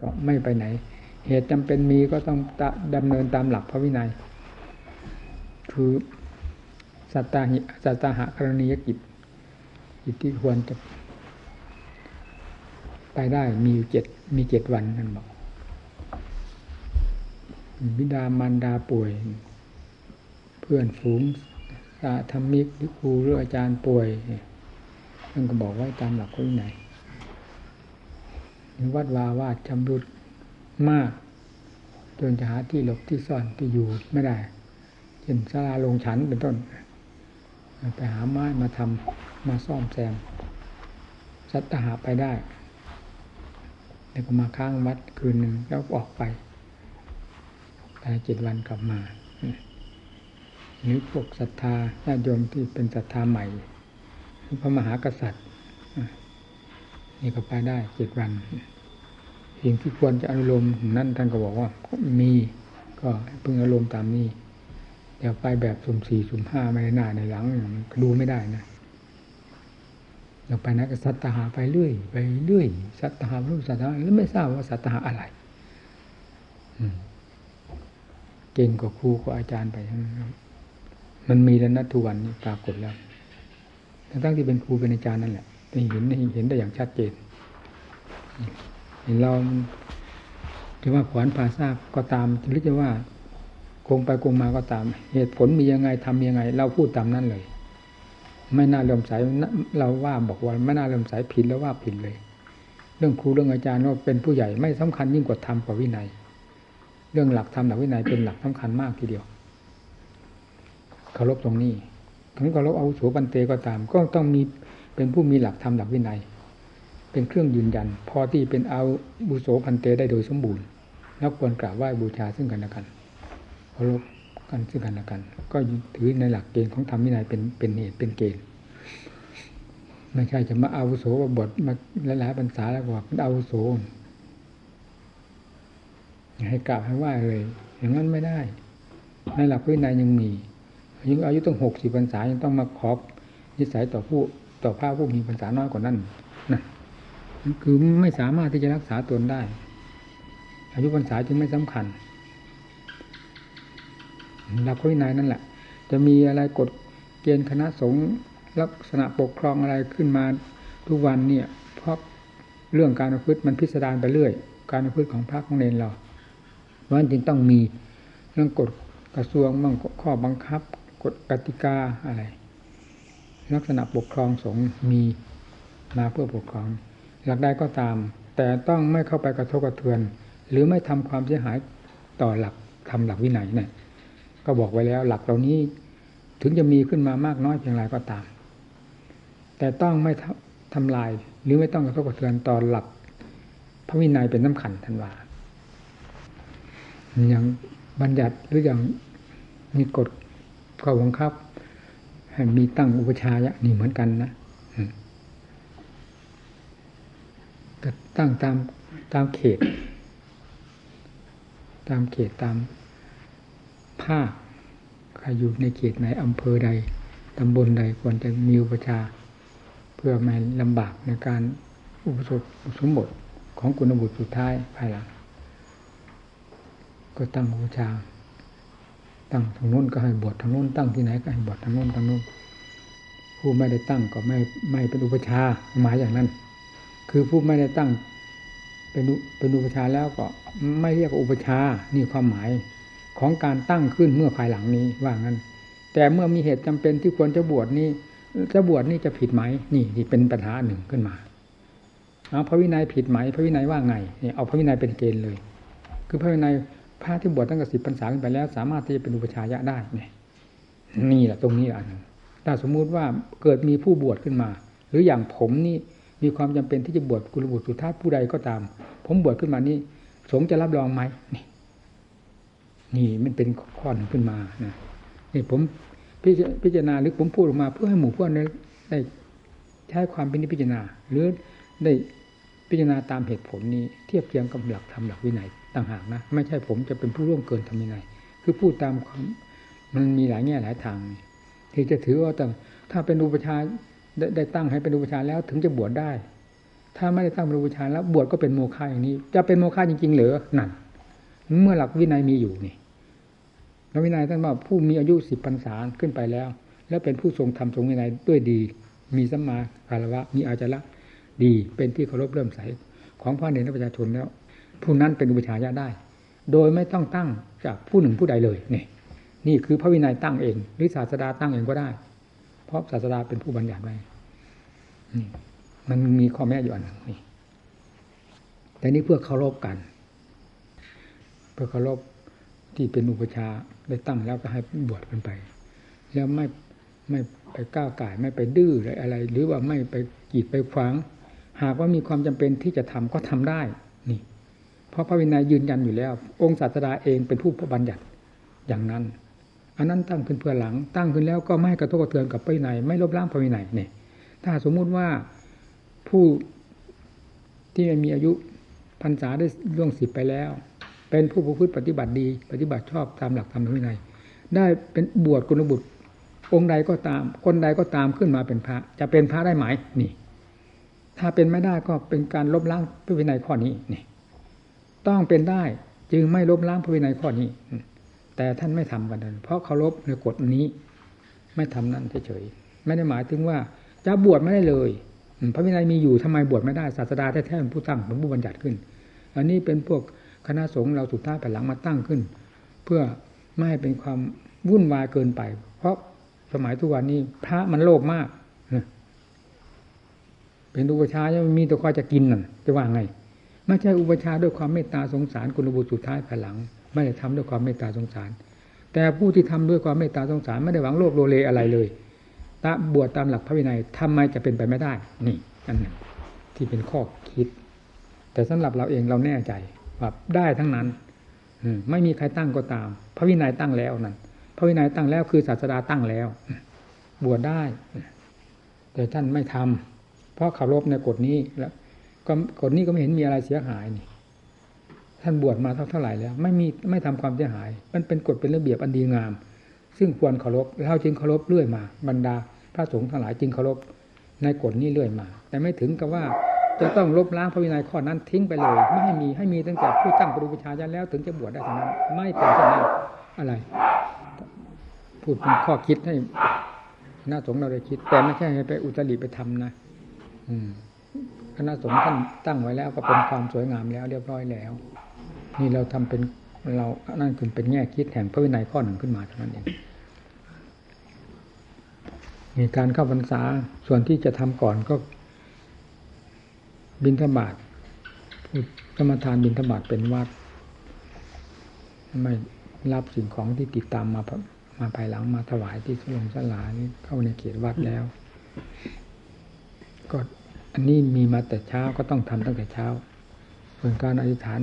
ก็ไม่ไปไหน เหตุจำเป็นมีก็ต้องดำเนินตามหลักพระวินัย คือสัตตาหิสัตตาหะกรณียกิจกิจที่ควรจะไปได้มีอยู่เจ็ดมีเจ็ดวันนั่นบอกบิดามารดาป่วย เพื่อนฝูงสาธรรมิกหรือครูหรืออาจารย์ป่วยท่นก็บอกไว้ตามหลักข้อไหน วัดวาวาดชำรุดมาก จนจะหาที่หลบที่ซ่อนที่อยู่ไม่ได้เช่นสาราลงฉันเป็นต้น ไปหาไม้มาทำมาซ่อมแซมสัตหาไปได้ แล้วก็มาค้างวัดคืนหนึ่งแล้วออกไปภายเจ็ดวันกลับมาหรือพวกศรัทธาญาติโยมที่เป็นศรัทธาใหม่พระมหากษัตริย์ นี่ก็ไปได้เจ็ดวันสิ่งที่ควรจะอนุโลมนั่นท่านก็บอกว่า มีก็เพิ่งอารมณ์ตามนี้เดี๋ยวไปแบบสุ่มสี่สุ่มห้าไม่ได้หน้าในหลังมันดูไม่ได้นะเราไปนะก็สัตหาไปเรื่อยไปเรื่อยสัตหารู้สัตหาแล้วไม่ทราบว่าสัตหาอะไรเก่งกว่าครูกว่าอาจารย์ไปมันมีแล้วนะทุกวันนี้ปรากฏแล้วทั้งที่เป็นครูเป็นอาจารย์นั่นแหละ เห็นเห็นได้อย่างชัดเจนเห็นเราจะว่าขวานผ่าซากก็ตามหรือจะว่าคงไปคงมาก็ตาม เหตุผลมียังไงทำยังไง เราพูดตามนั้นเลย ไม่น่าเลื่อมใสเราว่าบอกว่าไม่น่าเลื่อมใสผิดแล้วว่าผิดเลย เรื่องครูเรื่องอาจารย์ว่าเป็นผู้ใหญ่ไม่สำคัญยิ่งกว่าธรรมกว่าวินัย เรื่องหลักธรรมหลักวินัยเป็นหลักสำคัญมากทีเดียวเคารพตรงนี้ถึงเคารพเอาวุโสปันเตก็ตาม ก็ต้องมี เป็นผู้มีหลักธรรมหลักวินัย เป็นเครื่องยืนยัน พอที่เป็นเอาวุโสพันเตได้โดยสมบูรณ์แล้วควรกราบไหว้บูชาซึ่งกันและกันเคารพกันซึ่งกันและกัน ก็ถือในหลักเกณฑ์ของธรรมวินัยเป็นเป็นเหตุเป็นเกณฑ์ไม่ใช่จะมาอาวุโสว่าบทมาหลายๆภาษาแล้วว่าเป็นอาวุโสให้กราบให้ไหว้เลย อย่างนั้นไม่ได้ ในหลักวินัยยังมียังอายุต้องหกสิบพรรษายังต้องมาขอบนิสัยต่อผู้ ต่อพระผู้มีพรรษาน้อยกว่านั้นนะคือไม่สามารถที่จะรักษาตนได้ อายุพรรษาจึงไม่สำคัญหลักวินัยนั่นแหละ จะมีอะไรกฎเกณฑ์คณะสงฆ์ลักษณะปกครองอะไรขึ้นมาทุกวันเนี่ย เพราะเรื่องการประพฤติมันพิสดารไปเรื่อย การประพฤติของพระของเนรเราพราะฉะนั้นจึงต้องมีเรื่องกฎกระทรวงบ้างข้อบังคับ กฎกติกาอะไร ลักษณะปกครองสงฆ์มีมาเพื่อปกครอง หลักใดก็ตาม แต่ต้องไม่เข้าไปกระทบกระเทือน หรือไม่ทำความเสียหายต่อหลักทำหลักวินัยเนี่ยก็บอกไว้แล้วหลักเหล่านี้ถึงจะมีขึ้นมามากน้อยเพียงไรก็ตาม แต่ต้องไม่ทำลายหรือไม่ต้องกระทบกระเทือนต่อหลัก พระวินัยเป็นสาคัญทันว่าอย่างบัญญัติหรืออย่างมีกฎข้อบังคับให้ มีตั้งอุปชายะนี่เหมือนกันนะแต่ตั้งตามตามเขต ตามเขตตามภาคใครอยู่ในเขตไหนอำเภอใดตำบลใดควรจะมีอุปชา เพื่อไม่ลำบากในการอุปสมบทของกุณบุตรสุดท้ายภายหลังก็ตั้งบูชา ตั้งทางโน้นก็ให้บวชทางโน้นตั้งที่ไหนก็ให้บวชทางโน้นทางโน้นผู้ไม่ได้ตั้งก็ไม่ไม่เป็นอุปชาหมายอย่างนั้น คือผู้ไม่ได้ตั้งเป็นเป็นอุปชาแล้วก็ไม่เรียกอุปชานี่ความหมายของการตั้งขึ้นเมื่อภายหลังนี้ว่างั้น แต่เมื่อมีเหตุจำเป็นที่ควรจะบวชนี่จะบวชนี่จะผิดไหมนี่ที่เป็นปัญหาหนึ่งขึ้นมาเอาพระวินัยผิดไหม พระวินัยว่าไงเนี่ยเอาพระวินัยเป็นเกณฑ์เลย คือพระวินัย พระที่บวชตั้งแต่สิบพรรษาขึ้นไปแล้ว สามารถที่จะเป็นอุปชายะได้เนี่ยนี่แหละตรงนี้อันถ้าสมมุติว่าเกิดมีผู้บวชขึ้นมา หรืออย่างผมนี่มีความจำเป็นที่จะบวชกุลบุตรสุทัศผู้ใดก็ตาม ผมบวชขึ้นมานี่สงจะรับรองไหมนี่ นี่มันเป็นข้อหนึ่งขึ้นมานะนี่ผมพิจารณาหรือผมพูดออกมา เพื่อให้หมู่พวกนั้นได้ใช้ความเป็นพิจารณา หรือได้พิจารณาตามเหตุผลนี้เทียบเทียงกับหลักธรรมหลักวินัย ต่างหากนะ ไม่ใช่ผมจะเป็นผู้ร่วมเกินทำยังไง คือพูดตามความมันมีหลายแง่หลายทาง ที่จะถือว่าแต้องถ้าเป็นอุปชาได้ตั้งให้เป็นอุปชาแล้วถึงจะบวชได้ ถ้าไม่ได้ตั้งเป็นอุปชาแล้วบวชก็เป็นโมฆะอย่างนี้ จะเป็นโมฆะจริงๆ เหรือนั่นเมื่อหลักวินัยมีอยู่นี่หลักวินัยท่านว่าผู้มีอายุสิบพรรษาขึ้นไปแล้ว แล้วเป็นผู้ทรงธรรมทรงวินัยด้วยดี มีสัมมาคารวะมีอาจาระดีเป็นที่เคารพเริ่มใสของพระเนรประชาชนแล้ว ผู้นั้นเป็นอุปชายะได้ โดยไม่ต้องตั้งจากผู้หนึ่งผู้ใดเลยนี่นี่คือพระวินัยตั้งเอง หรือศาสดาตั้งเองก็ได้ เพราะศาสดาเป็นผู้บัญญัติไว้มันมีข้อแม้อยู่อันหนึ่งนี่แต่นี่เพื่อเคารพกัน เพื่อเคารพที่เป็นอุปชาได้ตั้งแล้วก็ให้บวชกันไป แล้วไม่ไม่ไปก้าวไก่ไม่ไปดื้ออะไร หรือว่าไม่ไปกีดไปขวาง หากว่ามีความจำเป็นที่จะทำก็ทำได้ เพราะพระวินัยยืนยันอยู่แล้ว องค์ศาสดาเองเป็นผู้บัญญัติอย่างนั้น อันนั้นตั้งขึ้นเพื่อหลัง ตั้งขึ้นแล้วก็ไม่กระทบกระเทือนกับพระวินัยไม่ลบล้างพระวินัยเนี่ยถ้าสมมุติว่าผู้ที่มีอายุพรรษาได้ล่วงสิบไปแล้ว เป็นผู้ประพฤติปฏิบัติดี ปฏิบัติชอบตามหลักธรรมวินัย ได้เป็นบวชกุลบุตร องค์ใดก็ตาม คนใดก็ตามขึ้นมาเป็นพระ จะเป็นพระได้ไหมนี่ ถ้าเป็นไม่ได้ก็เป็นการลบล้างพระวินัยข้อนี้นี่ ต้องเป็นได้ จึงไม่ลบล้างพระวินัยข้อนี้ แต่ท่านไม่ทำกันเพราะเคารพในกฎนี้ ไม่ทำนั้นเฉยๆไม่ได้หมายถึงว่า จะบวชไม่ได้เลยพระวินัยมีอยู่ทำไมบวชไม่ได้ศาสดาแท้ๆเป็นผู้ตั้งเป็นผู้บัญญัติขึ้น อันนี้เป็นพวกคณะสงฆ์เราสุดท้ายไปหลังมาตั้งขึ้น เพื่อไม่ให้เป็นความวุ่นวายเกินไป เพราะสมัยทุกวันนี้ พระมันโลภมากเป็นอุปชาจะมีแต่คอยจะกินน่ะจะว่าไง ไม่ใช่อุปชาด้วยความเมตตาสงสารคุณบุตรสุดท้ายภายหลัง ไม่ได้ทำด้วยความเมตตาสงสาร แต่ผู้ที่ทำด้วยความเมตตาสงสารไม่ได้หวังโลภโลเลอะไรเลยตาบวชตามหลักพระวินัยทำไมจะเป็นไปไม่ได้ นี่อันนึงที่เป็นข้อคิด แต่สำหรับเราเองเราแน่ใจว่าได้ทั้งนั้นไม่มีใครตั้งก็ตาม พระวินัยตั้งแล้วนั่นพระวินัยตั้งแล้วคือศาสดาตั้งแล้ว บวชได้ แต่ท่านไม่ทำเพราะเคารพในกฎนี้แล้ว ก็กฎนี้ก็ไม่เห็นมีอะไรเสียหายนี่ ท่านบวชมาเท่าเท่าไหร่แล้ว ไม่มีไม่ทำความเสียหาย มันเป็นกฎเป็นระเบียบอันดีงาม ซึ่งควรเคารพเราจึงเคารพเรื่อยมา บรรดา พระสงฆ์ทั้งหลายจึงเคารพในกฎนี้เรื่อยมา แต่ไม่ถึงกับว่าจะต้องลบล้างพระวินัยข้อนั้นทิ้งไปเลยไม่ให้มีให้มีตั้งแต่ผู้ตั้งปรุปชาญาแล้ว ถึงจะบวชได้เท่านั้นไม่เป็นเช่นนั้นอะไร พูดเป็นข้อคิดให้คณะสงฆ์เราได้คิด แต่ไม่ใช่ให้ไปอุตริไปทำนะ อืม ณะสงฆ์ท่านตั้งไว้แล้วก็เป็นความสวยงามแล้ว เรียบร้อยแล้ว นี่เราทำเป็นเรานั่นคือเป็นแง่คิดแห่งพระวินัยข้อหนึ่งขึ้นมาเท่านั้นเองมีการเข้าพรรษาส่วนที่จะทำก่อนก็ บินธบาตกรรมฐานบินธบาตเป็นวัดไม่รับสิ่งของที่ติดตามมามาภายหลังมาถวายที่สลงสลานี่เข้าในเขตวัดแล้ว ก็ นนี้มีมาแต่เช้าก็ต้องทำตั้งแต่เช้าส่วนการอธิษฐาน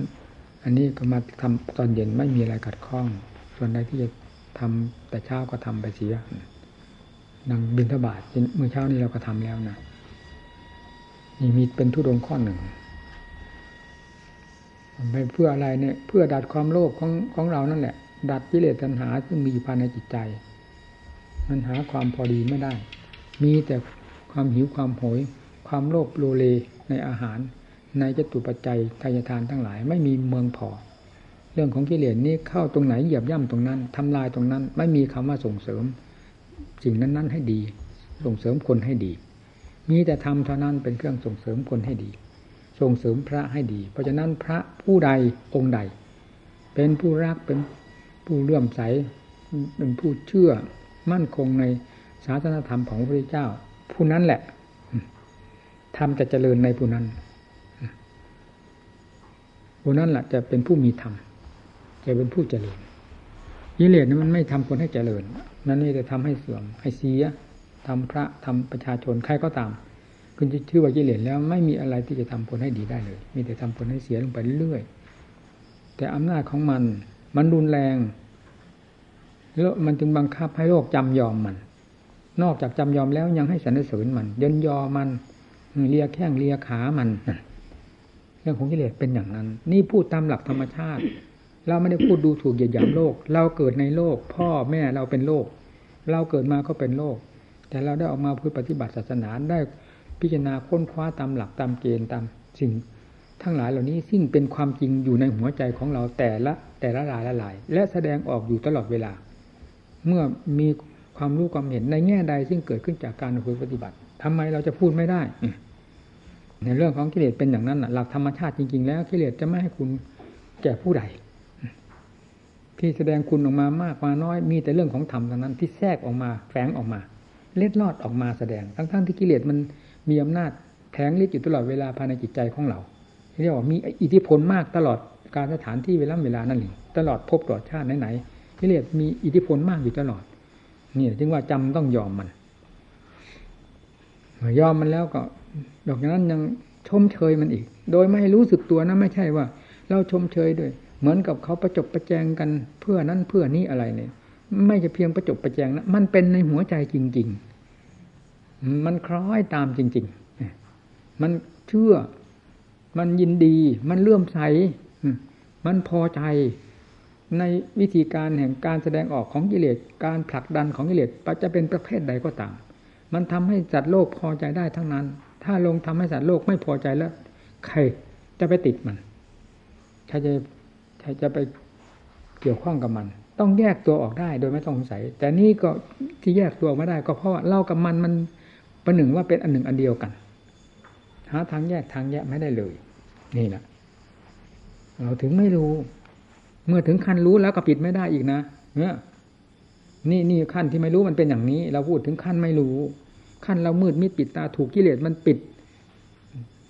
อันนี้ก็มาทำตอนเย็นไม่มีอะไรขัดข้อง ส่วนใดที่จะทำแต่เช้าก็ทำไปเสียนังบินทบาทเมื่อเช้านี้เราก็ทำแล้วนะนี่มีเป็นทุดงข้อหนึ่งไปเพื่ออะไรเนี่ย เพื่อดัดความโลภของของเรานั่นแหละ ดัดกิเลสตัณหาที่งมีอยู่ภายในจิตใจ มันหาความพอดีไม่ได้ มีแต่ความหิวความโหย ความโลภโลเลในอาหาร ในจตุปัจจัยทายทานทั้งหลาย ไม่มีเมืองพอ เรื่องของกิเลสนี้เข้าตรงไหนเหยียบย่ำตรงนั้นทำลายตรงนั้น ไม่มีคำว่าส่งเสริม สิ่งนั้นๆให้ดี ส่งเสริมคนให้ดี มีแต่ทำเท่านั้นเป็นเครื่องส่งเสริมคนให้ดี ส่งเสริมพระให้ดี เพราะฉะนั้นพระผู้ใดองค์ใด เป็นผู้รักเป็นผู้เลื่อมใสเป็นผู้เชื่อมั่นคงในศาสนธรรมของพระพุทธเจ้า ผู้นั้นแหละ ธรรมจะเจริญในผู้นั้นผู้นั้นแหละจะเป็นผู้มีธรรมจะเป็นผู้เจริญกิเลสนั้นมันไม่ทำคนให้เจริญ นั่นนี่จะทำให้เสื่อมให้เสียทำพระทำประชาชนใครก็ตามคุณจะชื่อว่ากิเลสแล้วไม่มีอะไรที่จะทำคนให้ดีได้เลย มีแต่ทำคนให้เสียลงไปเรื่อยแต่อำนาจของมัน มันรุนแรงแล้วมันจึงบังคับให้โลกจำยอมมัน นอกจากจำยอมแล้วยังให้สรรเสริญมันยนยอมัน เลียแข้งเลียขามันเรื่องของกิเลสเป็นอย่างนั้น นี่พูดตามหลักธรรมชาติ เราไม่ได้พูดดูถูกเหยียดหยามโลก เราเกิดในโลก พ่อแม่เราเป็นโลก เราเกิดมาก็เป็นโลก แต่เราได้ออกมาพูดปฏิบัติศาสนาได้พิจารณาค้นคว้าตามหลักตามเกณฑ์ตามสิ่งทั้งหลายเหล่านี้ซึ่งเป็นความจริงอยู่ในหัวใจของเราแต่ละแต่ละรายละลาย และแสดงออกอยู่ตลอดเวลา เมื่อมีความรู้ความเห็นในแง่ใดซึ่งเกิดขึ้นจากการฝึกปฏิบัติ ทำไมเราจะพูดไม่ได้ในเรื่องของกิเลสเป็นอย่างนั้นหลักธรรมชาติจริง ๆ แล้วกิเลสจะไม่ให้คุณแก่ผู้ใดที่แสดงคุณออกมามากมาน้อยมีแต่เรื่องของธรรมทั้งนั้น ที่แทรกออกมาแฝงออกมา เล็ดลอดออกมาแสดง ทั้งๆทที่กิเลสมันมีอำนาจแทงฤทธิ์อยู่ตลอดเวลาภายในจิตใจของเราเรียกว่ามีอิทธิพลมากตลอดการสถานที่เวลาเวลานั่นเองตลอดพบตลอดชาติไหนๆกิเลสมีอิทธิพลมากอยู่ตลอดนี่จึงว่าจำต้องยอมมัน ยอมมันแล้วก็ดอกนั้นยังชมเชยมันอีก โดยไม่รู้สึกตัวนะไม่ใช่ว่า เราชมเชยด้วย เหมือนกับเขาประจบประแจงกันเพื่อนั้นเพื่อนี้อะไรเนี่ย ไม่จะเพียงประจบประแจงนะมันเป็นในหัวใจจริง ๆ มันคล้อยตามจริง ๆ มันเชื่อ มันยินดี มันเลื่อมใส มันพอใจในวิธีการแห่งการแสดงออกของกิเลสการผลักดันของกิเลสจะเป็นประเภทใดก็ตาม มันทำให้จัดโลกพอใจได้ทั้งนั้น ถ้าลงทำให้สัตว์โลกไม่พอใจแล้ว ใครจะไปติดมัน ใครจะใครจะไปเกี่ยวข้องกับมัน ต้องแยกตัวออกได้โดยไม่ต้องสงสัย แต่นี่ก็ที่แยกตัวไม่ได้ ก็เพราะว่าเล่ากับมันมันประหนึ่งว่าเป็นอันหนึ่งอันเดียวกัน หาทางแยกทางแยกไม่ได้เลย นี่แหละเราถึงไม่รู้ เมื่อถึงขั้นรู้แล้วก็ปิดไม่ได้อีกนะเนี่ย นี่นี่ขั้นที่ไม่รู้มันเป็นอย่างนี้ เราพูดถึงขั้นไม่รู้ ขั้นเรามืดมิดปิดตาถูกกิเลสมันปิด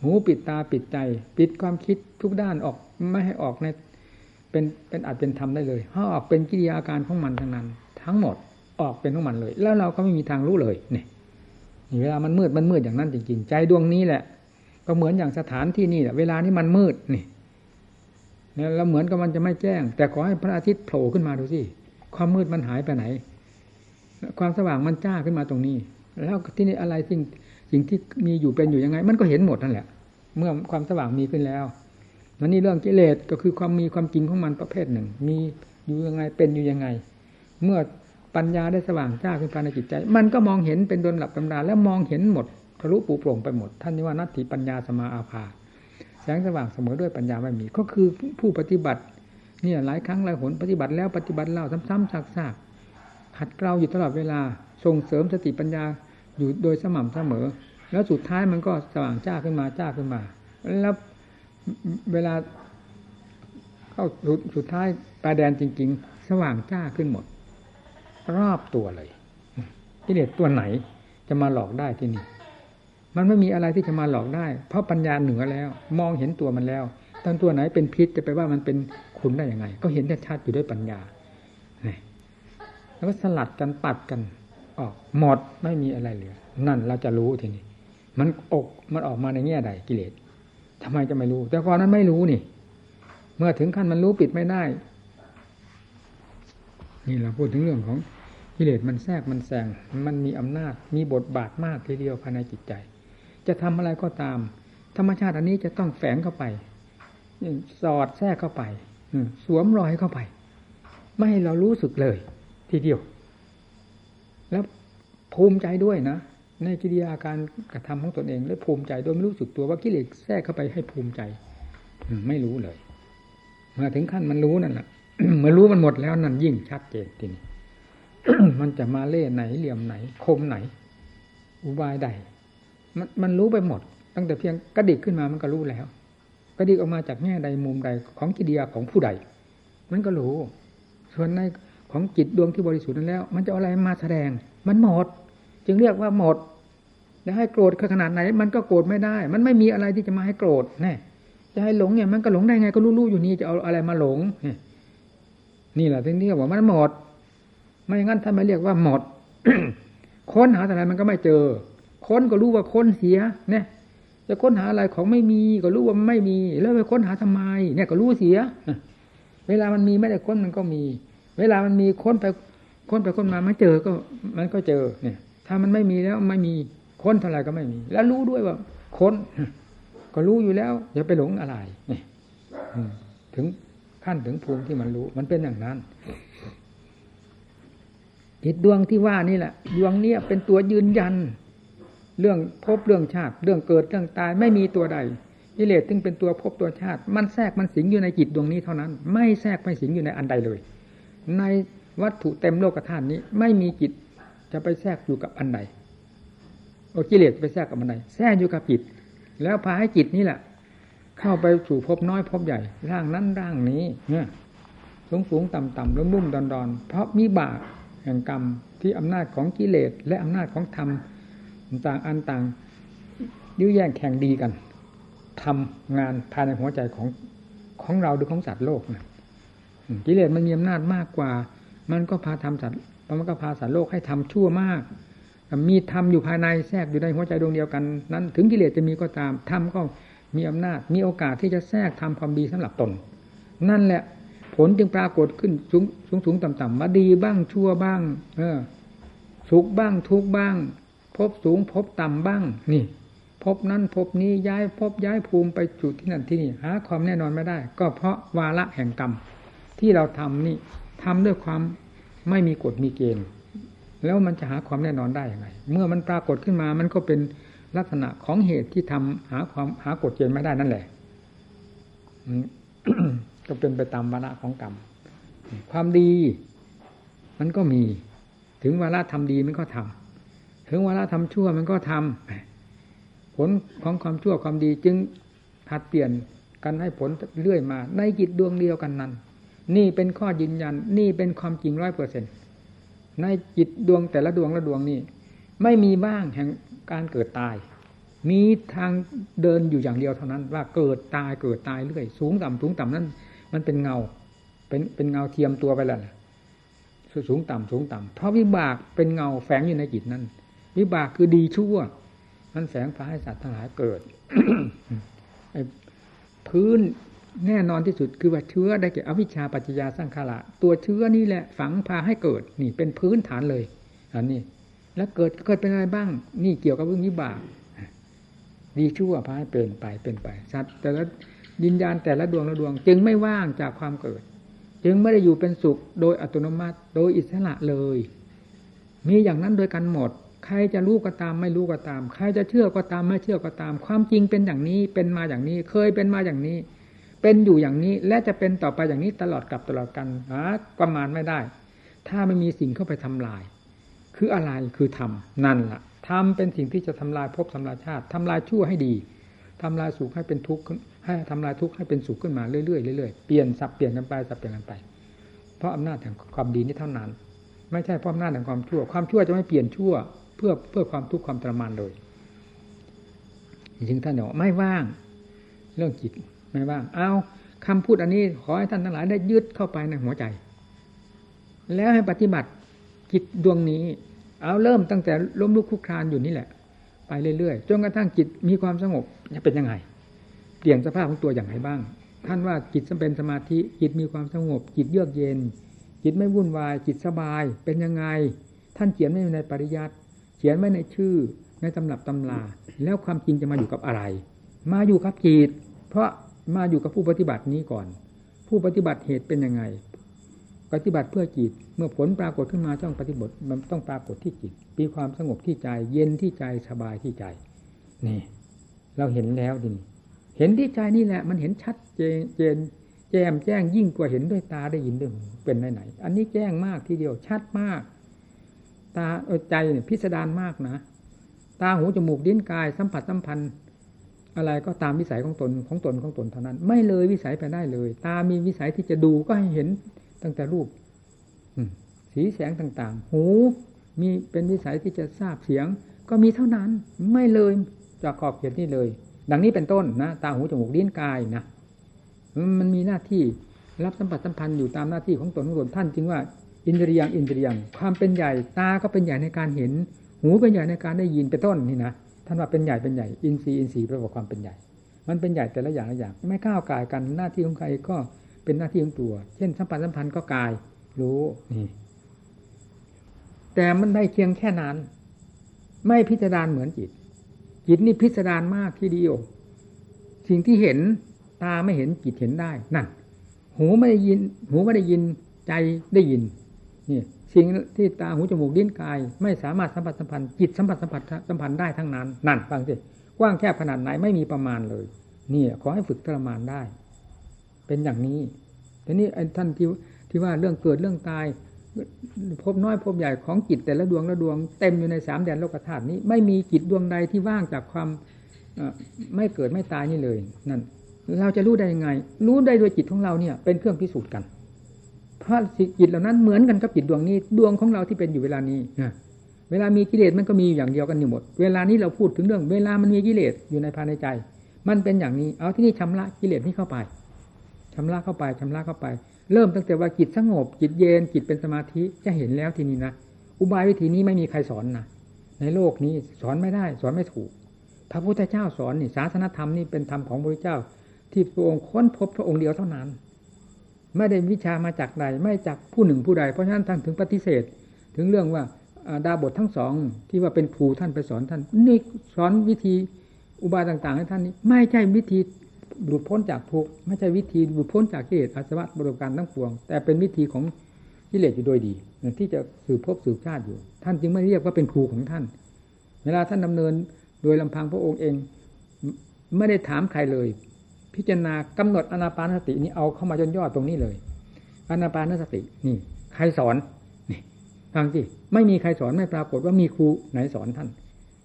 หูปิดตาปิดใจ ปิดความคิดทุกด้านออกไม่ให้ออกในเป็นเป็นอาจเป็นธรรมได้เลยถ้าออกเป็นกิริยาการของมันทั้งนั้น ทั้งหมดออกเป็นของมันเลย แล้วเราก็ไม่มีทางรู้เลยเนี่ยเวลามันมืดมันมืดอย่างนั้นจริงๆ ใจดวงนี้แหละ ก็เหมือนอย่างสถานที่นี่แหละเวลานี้มันมืดนี่เนี่ยเราเหมือนกับมันจะไม่แจ้ง แต่ขอให้พระอาทิตย์โผล่ขึ้นมาดูสิ ความมืดมันหายไปไหน ความสว่างมันจ้าขึ้นมาตรงนี้ แล้วที่นี่อะไรสิ่งสิ่งที่มีอยู่เป็นอยู่ยังไง มันก็เห็นหมดนั่นแหละ เมื่อความสว่างมีขึ้นแล้วมันนี่เรื่องกิเลสก็คือความมีความจริงของมันประเภทหนึ่ง มีอยู่ยังไงเป็นอยู่ยังไง เมื่อปัญญาได้สว่างจ้าขึ้นภายในจิตใจ มันก็มองเห็นเป็นดนหลับตำราแล้วมองเห็นหมดทะลุปูโปร่งไปหมด ท่านนี้ว่านัตถิปัญญาสมาอาภาแสงสว่างเสมอด้วยปัญญาไม่มี ก็คือผู้ปฏิบัติ นี่ยหลายครั้งหลายหนปฏิบัติแล้วปฏิบัติเล่าซ้ำๆซากๆขัดเกลาอยู่ตลอดเวลาส่งเสริมสติปัญญาอยู่โดยสม่ำเสมอ แล้วสุดท้ายมันก็สว่างจ้าขึ้นมาจ้าขึ้นมา แล้วเวลาเข้าสุดท้ายตาแดนจริง ๆ สว่างจ้าขึ้นหมด รอบตัวเลยกิเลสตัวไหนจะมาหลอกได้ที่นี่ มันไม่มีอะไรที่จะมาหลอกได้ เพราะปัญญาเหนือแล้ว มองเห็นตัวมันแล้วตั้งตัวไหนเป็นพิษจะไปว่ามันเป็น คุณได้ยังไง ก็เห็นชัดๆอยู่ด้วยปัญญาแล้วก็สลัดกันปัดกันออกหมดไม่มีอะไรเหลือ นั่นเราจะรู้ทีนี้มันอกมันออกมาในแง่ใดกิเลสทำไมจะไม่รู้ แต่ก่อนนั้นไม่รู้นี่ เมื่อถึงขั้นมันรู้ปิดไม่ได้ นี่เราพูดถึงเรื่องของกิเลสมันแทรกมันแซงมันมีอำนาจ มีบทบาทมากทีเดียวภายในจิตใจ จะทำอะไรก็ตาม ธรรมชาติอันนี้จะต้องแฝงเข้าไปสอดแทรกเข้าไป สวมรอยเข้าไป ไม่ให้เรารู้สึกเลย ทีเดียว แล้วภูมิใจด้วยนะ ในกิริยาการกระทำของตนเองและภูมิใจโดยไม่รู้สึกตัวว่ากิเลสแทรกเข้าไปให้ภูมิใจไม่รู้เลย มาถึงขั้นมันรู้นั่นแหละเมื่อรู้มันหมดแล้วนั่นยิ่งชัดเจนทีนี้มันจะมาเล่ไหนเหลี่ยมไหน คมไหน อุบายใด มันมันรู้ไปหมด ตั้งแต่เพียงกระดิกขึ้นมามันก็รู้แล้ว กระดิกออกมาจากแง่ใดมุมใดของกิริยาของผู้ใด มันก็รู้ ส่วนในของจิตดวงที่บริสุทธิ์นั้นแล้ว มันจะอะไรมาแสดง มันหมด จึงเรียกว่าหมดจะให้โกรธขนาดไหน มันก็โกรธไม่ได้ มันไม่มีอะไรที่จะมาให้โกรธแน่จะให้หลงเนี่ยมันก็หลงได้ไงก็รู้ๆอยู่นี่จะเอาอะไรมาหลง นี่แหละที่นี่ว่ามันหมด ไม่อย่างนั้นท่าไม่เรียกว่าหมดค้นหาอะไรมันก็ไม่เจอ ค้นก็รู้ว่าค้นเสียเนี่ย จะค้นหาอะไรของไม่มีก็รู้ว่าไม่มี แล้วไปค้นหาทำไม เนี่ยก็รู้เสีย เวลามันมีไม่ได้ค้นมันก็มี เวลามันมีค้นไปค้นไปค้นมาไม่เจอก็ มันก็เจอเนี่ย ถ้ามันไม่มีแล้วไม่มีค้นเท่าไหร่ก็ไม่มี แล้วรู้ด้วยว่าค้น ก็รู้อยู่แล้วอย่าไปหลงอะไรเนี่ยถึงขั้นถึงภูมิที่มันรู้ มันเป็นอย่างนั้นจิตดวงที่ว่านี่แหละ ดวงเนี้ยเป็นตัวยืนยัน เรื่องพบเรื่องชาติ เรื่องเกิดเรื่องตายไม่มีตัวใดกิเลสจึงเป็นตัวพบตัวชาติ มันแทรกมันสิงอยู่ในจิตดวงนี้เท่านั้น ไม่แทรกไม่สิงอยู่ในอันใดเลย ในวัตถุเต็มโลกธาตุนี้ไม่มีจิตจะไปแทรกอยู่กับอันใดโอกิเลสไปแทรกกับอันใดแทรกอยู่กับจิต แล้วพาให้จิตนี่แหละ เข้าไปสู่พบน้อยพบใหญ่ ร่างนั้นร่างนี้เนี่ยสูงสูงต่ำต่ำรุ่มรุ่มดอนดอนเพราะมีบาปแห่งกรรมที่อำนาจของกิเลสและอำนาจของธรรม ต่างอันต่างยื้อแย่งแข่งดีกันทำงานภายในหัวใจของของเราหรือของสัตว์โลกนะกิเลสมันมีอำนาจมากกว่า มันก็พาทำสัตว์มันก็พาสัตว์โลกให้ทำชั่วมากมีธรรมอยู่ภายในแทรกอยู่ในหัวใจดวงเดียวกันนั้น ถึงกิเลสจะมีก็ตามธรรมก็มีอำนาจ มีโอกาสที่จะแทรกทำความดีสำหรับตน นั่นแหละ ผลจึงปรากฏขึ้นสูงสูงสูงต่ำต่ำมาดีบ้างชั่วบ้าง เออสุขบ้างทุกบ้าง พบสูงพบต่ำบ้าง นี่ พบนั้นพบนี้ย้ายพบย้ายภูมิไปจุดที่นั่นที่นี่หาความแน่นอนไม่ได้ ก็เพราะวาระแห่งกรรมที่เราทำนี่ทำด้วยความไม่มีกฎมีเกณฑ์ แล้วมันจะหาความแน่นอนได้ยังไงเมื่อมันปรากฏขึ้นมามันก็เป็นลักษณะของเหตุที่ทำหาความหากฎเกณฑ์ไม่ได้นั่นแหละก็เป็นไปตามวาระของกรรม ความดี มันก็มี ถึงวาระทำดีมันก็ทำ ถึงวาระทำชั่วมันก็ทำผลของความชั่วความดีจึงผัดเปลี่ยนกันให้ผลเรื่อยมา ในจิตดวงเดียวกันนั้น นี่เป็นข้อยืนยัน นี่เป็นความจริงร้อยเปอร์เซ็นต์ในจิตดวงแต่ละดวงละดวงนี้ไม่มีบ้างแห่งการเกิดตาย มีทางเดินอยู่อย่างเดียวเท่านั้น ว่าเกิดตายเกิดตายเรื่อย สูงต่ำสูงต่ำนั้น มันเป็นเงา เป็นเป็นเงาเทียมตัวไปแล้วสูงต่ำสูงต่ำเพราะวิบากเป็นเงาแฝงอยู่ในจิตนั้น วิบากคือดีชั่ว มันแฝงพาให้สัตว์ทั้งหลายเกิดพื้นแน่นอนที่สุดคือว่าเชื้อได้แก่อวิชชาปัจจยาสร้างขาระตัวเชื้อนี่แหละฝังพาให้เกิดนี่เป็นพื้นฐานเลยอันนี้ แล้วเกิดเกิดเป็นอะไรบ้าง นี่เกี่ยวกับเรื่องวิบากดีชั่วพาให้เป็นไปเป็นไปสัตว์แต่ละดินญาณแต่ละดวงละดวง จึงไม่ว่างจากความเกิด จึงไม่ได้อยู่เป็นสุขโดยอัตโนมัติ โดยอิสระเลย มีอย่างนั้นโดยกันหมด ใครจะรู้ก็ตามไม่รู้ก็ตาม ใครจะเชื่อก็ตามไม่เชื่อก็ตาม ความจริงเป็นอย่างนี้เป็นมาอย่างนี้ เคยเป็นมาอย่างนี้ เป็นอยู่อย่างนี้และจะเป็นต่อไปอย่างนี้ตลอดกับตลอดกันหาประมาณไม่ได้ ถ้าไม่มีสิ่งเข้าไปทำลาย คืออะไรคือธรรมนั่นละ่ะธรรมเป็นสิ่งที่จะทำลายภพทำลายชาติทำลายชั่วให้ดีทำลายสุขให้เป็นทุกข์ให้ทำลายทุกข์ให้เป็นสุขขึ้นมาเรื่อยๆเรื่อยๆเปลี่ยนสับเปลี่ยนกันไปสับเปลี่ยนกันไป เพราะอำนาจแห่งความดีนี้เท่านั้น ไม่ใช่เพราะอำนาจแห่งความชั่ว ความชั่วจะไม่เปลี่ยนชั่ว เพื่อเพื่อความทุกข์ความทรมานเลยจริงท่านบอกไม่ว่าง เรื่องจิตไม่ว่าง เอาคำพูดอันนี้ขอให้ท่านทั้งหลายได้ยึดเข้าไปในหัวใจ แล้วให้ปฏิบัติจิตดวงนี้ เอาเริ่มตั้งแต่ล้มลุกคุกคลานอยู่นี่แหละ ไปเรื่อยๆจนกระทั่งจิตมีความสงบจะเป็นยังไง เปลี่ยนสภาพของตัวอย่างไรบ้าง ท่านว่าจิตเป็นสมาธิจิตมีความสงบ จิตเยือกเย็น จิตไม่วุ่นวาย จิตสบายเป็นยังไง ท่านเขียนไม่ในปริยัติ เขียนไม่ในชื่อในตำรับตำลาแล้วความจริงจะมาอยู่กับอะไร มาอยู่กับจิต เพราะมาอยู่กับผู้ปฏิบัตินี้ก่อน ผู้ปฏิบัติเหตุเป็นยังไง ปฏิบัติเพื่อจิต เมื่อผลปรากฏขึ้นมาต้องปฏิบัติมันต้องปรากฏที่จิตมีความสงบที่ใจ เย็นที่ใจสบายที่ใจ นี่ เราเห็นแล้วดิเห็นที่ใจนี่แหละ มันเห็นชัดเจนเจนแจ่มแจ้งยิ่งกว่าเห็นด้วยตาได้ยินด้วยหูเป็นไหนไหน อันนี้แจ้งมากทีเดียวชัดมาก ตาใจเนี่ยพิสดารมากนะ ตาหูจมูกดิ้นกายสัมผัสสัมพันธ์อะไรก็ตามวิสัยของตนของตนของตนเท่านั้น ไม่เลยวิสัยไปได้เลย ตามีวิสัยที่จะดูก็ให้เห็นตั้งแต่รูปสีแสงต่าง ๆ หูมีเป็นวิสัยที่จะทราบเสียง ก็มีเท่านั้น ไม่เลยจากขอบเขตนี่เลย ดังนี้เป็นต้นนะตาหูจมูกลิ้นกายนะมันมีหน้าที่รับสัมผัสสัมพันธ์อยู่ตามหน้าที่ของตนของตนท่านจึงว่า อินทรียังอินทรียังความเป็นใหญ่ตาก็เป็นใหญ่ในการเห็น หูเป็นใหญ่ในการได้ยินเป็นต้นนี่นะท่านว่าเป็นใหญ่เป็นใหญ่อินทรีย์อินทรีย์ประกอบความเป็นใหญ่ มันเป็นใหญ่แต่ละอย่างละอย่างไม่ก้าวกายกันหน้าที่ของใครก็เป็นหน้าที่ของตัว เช่นสัมพันธ์สัมพันธ์ก็กายรู้นี่แต่มันได้เคียงแค่นั้น ไม่พิจารณาเหมือนจิต จิตนี่พิจารณามากที่เดียว สิ่งที่เห็นตาไม่เห็นจิตเห็นได้นั่นหูไม่ได้ยิน หูไม่ได้ยินใจได้ยิน นี่สิ่งที่ตาหูจมูกลิ้นกาย ไม่สามารถสัมผัสสัมพันธ์จิตสัมผัสสัมผัสสัมพันธ์ได้ทั้งนั้นนั่นฟังสิกว้างแคบขนาดไหนไม่มีประมาณเลยนี่ขอให้ฝึกทรมานได้ เป็นอย่างนี้ทีนี้ท่านที่ที่ว่าเรื่องเกิดเรื่องตายพบน้อยพบใหญ่ของจิตแต่ละดวงละดวงเต็มอยู่ในสามแดนโลกธาตุนี้ ไม่มีจิตดวงใดที่ว่างจากความไม่เกิดไม่ตายนี่เลยนั่นเราจะรู้ได้ยังไง รู้ได้โดยจิตของเราเนี่ย เป็นเครื่องพิสูจน์กัน เพราะจิตเหล่านั้นเหมือนกันกับจิตดวงนี้ ดวงของเราที่เป็นอยู่เวลานี้นะเวลามีกิเลสมันก็มีอย่างเดียวกันอยู่หมด เวลานี้เราพูดถึงเรื่อง เวลามันมีกิเลสอยู่ในภายในใจ มันเป็นอย่างนี้ เอาที่นี่ชำระกิเลสนี้เข้าไปชำระเข้าไปชำระเข้าไป เริ่มตั้งแต่ว่าจิตสงบ จิตเย็นจิตเป็นสมาธิจะเห็นแล้วทีนี้นะอุบายวิธีนี้ไม่มีใครสอนนะในโลกนี้สอนไม่ได้ สอนไม่ถูก พระพุทธเจ้าสอนนี่ศาสนธรรมนี่เป็นธรรมของพระเจ้า ที่พระองค์ค้นพบพระองค์เดียวเท่านั้น ไม่ได้วิชามาจากใดไม่จากผู้หนึ่งผู้ใด เพราะฉะนั้นท่านถึงปฏิเสธ ถึงเรื่องว่าดาบททั้งสองที่ว่าเป็นครูท่านไปสอนท่าน นี่สอนวิธีอุบายต่าง ๆ ให้ท่านนี้ ไม่ใช่วิธีหลุดพ้นจากทุกข์ไม่ใช่วิธีหลุดพ้นจากกิเลสอาสวะบริการทั้งปวง แต่เป็นวิธีของกิเลสอยู่โดยดีที่จะสืบพบสืบชาติอยู่ ท่านจึงไม่เรียกว่าเป็นครูของท่าน เวลาท่านดำเนินโดยลำพังพระองค์เอง ไม่ได้ถามใครเลย พิจารณากำหนดอนาปานสตินี้เอาเข้ามาจนยอดตรงนี้เลยอนาปานสตินี่ ใครสอนนี่ฟังสิไม่มีใครสอนไม่ปรากฏว่ามีครูไหนสอนท่าน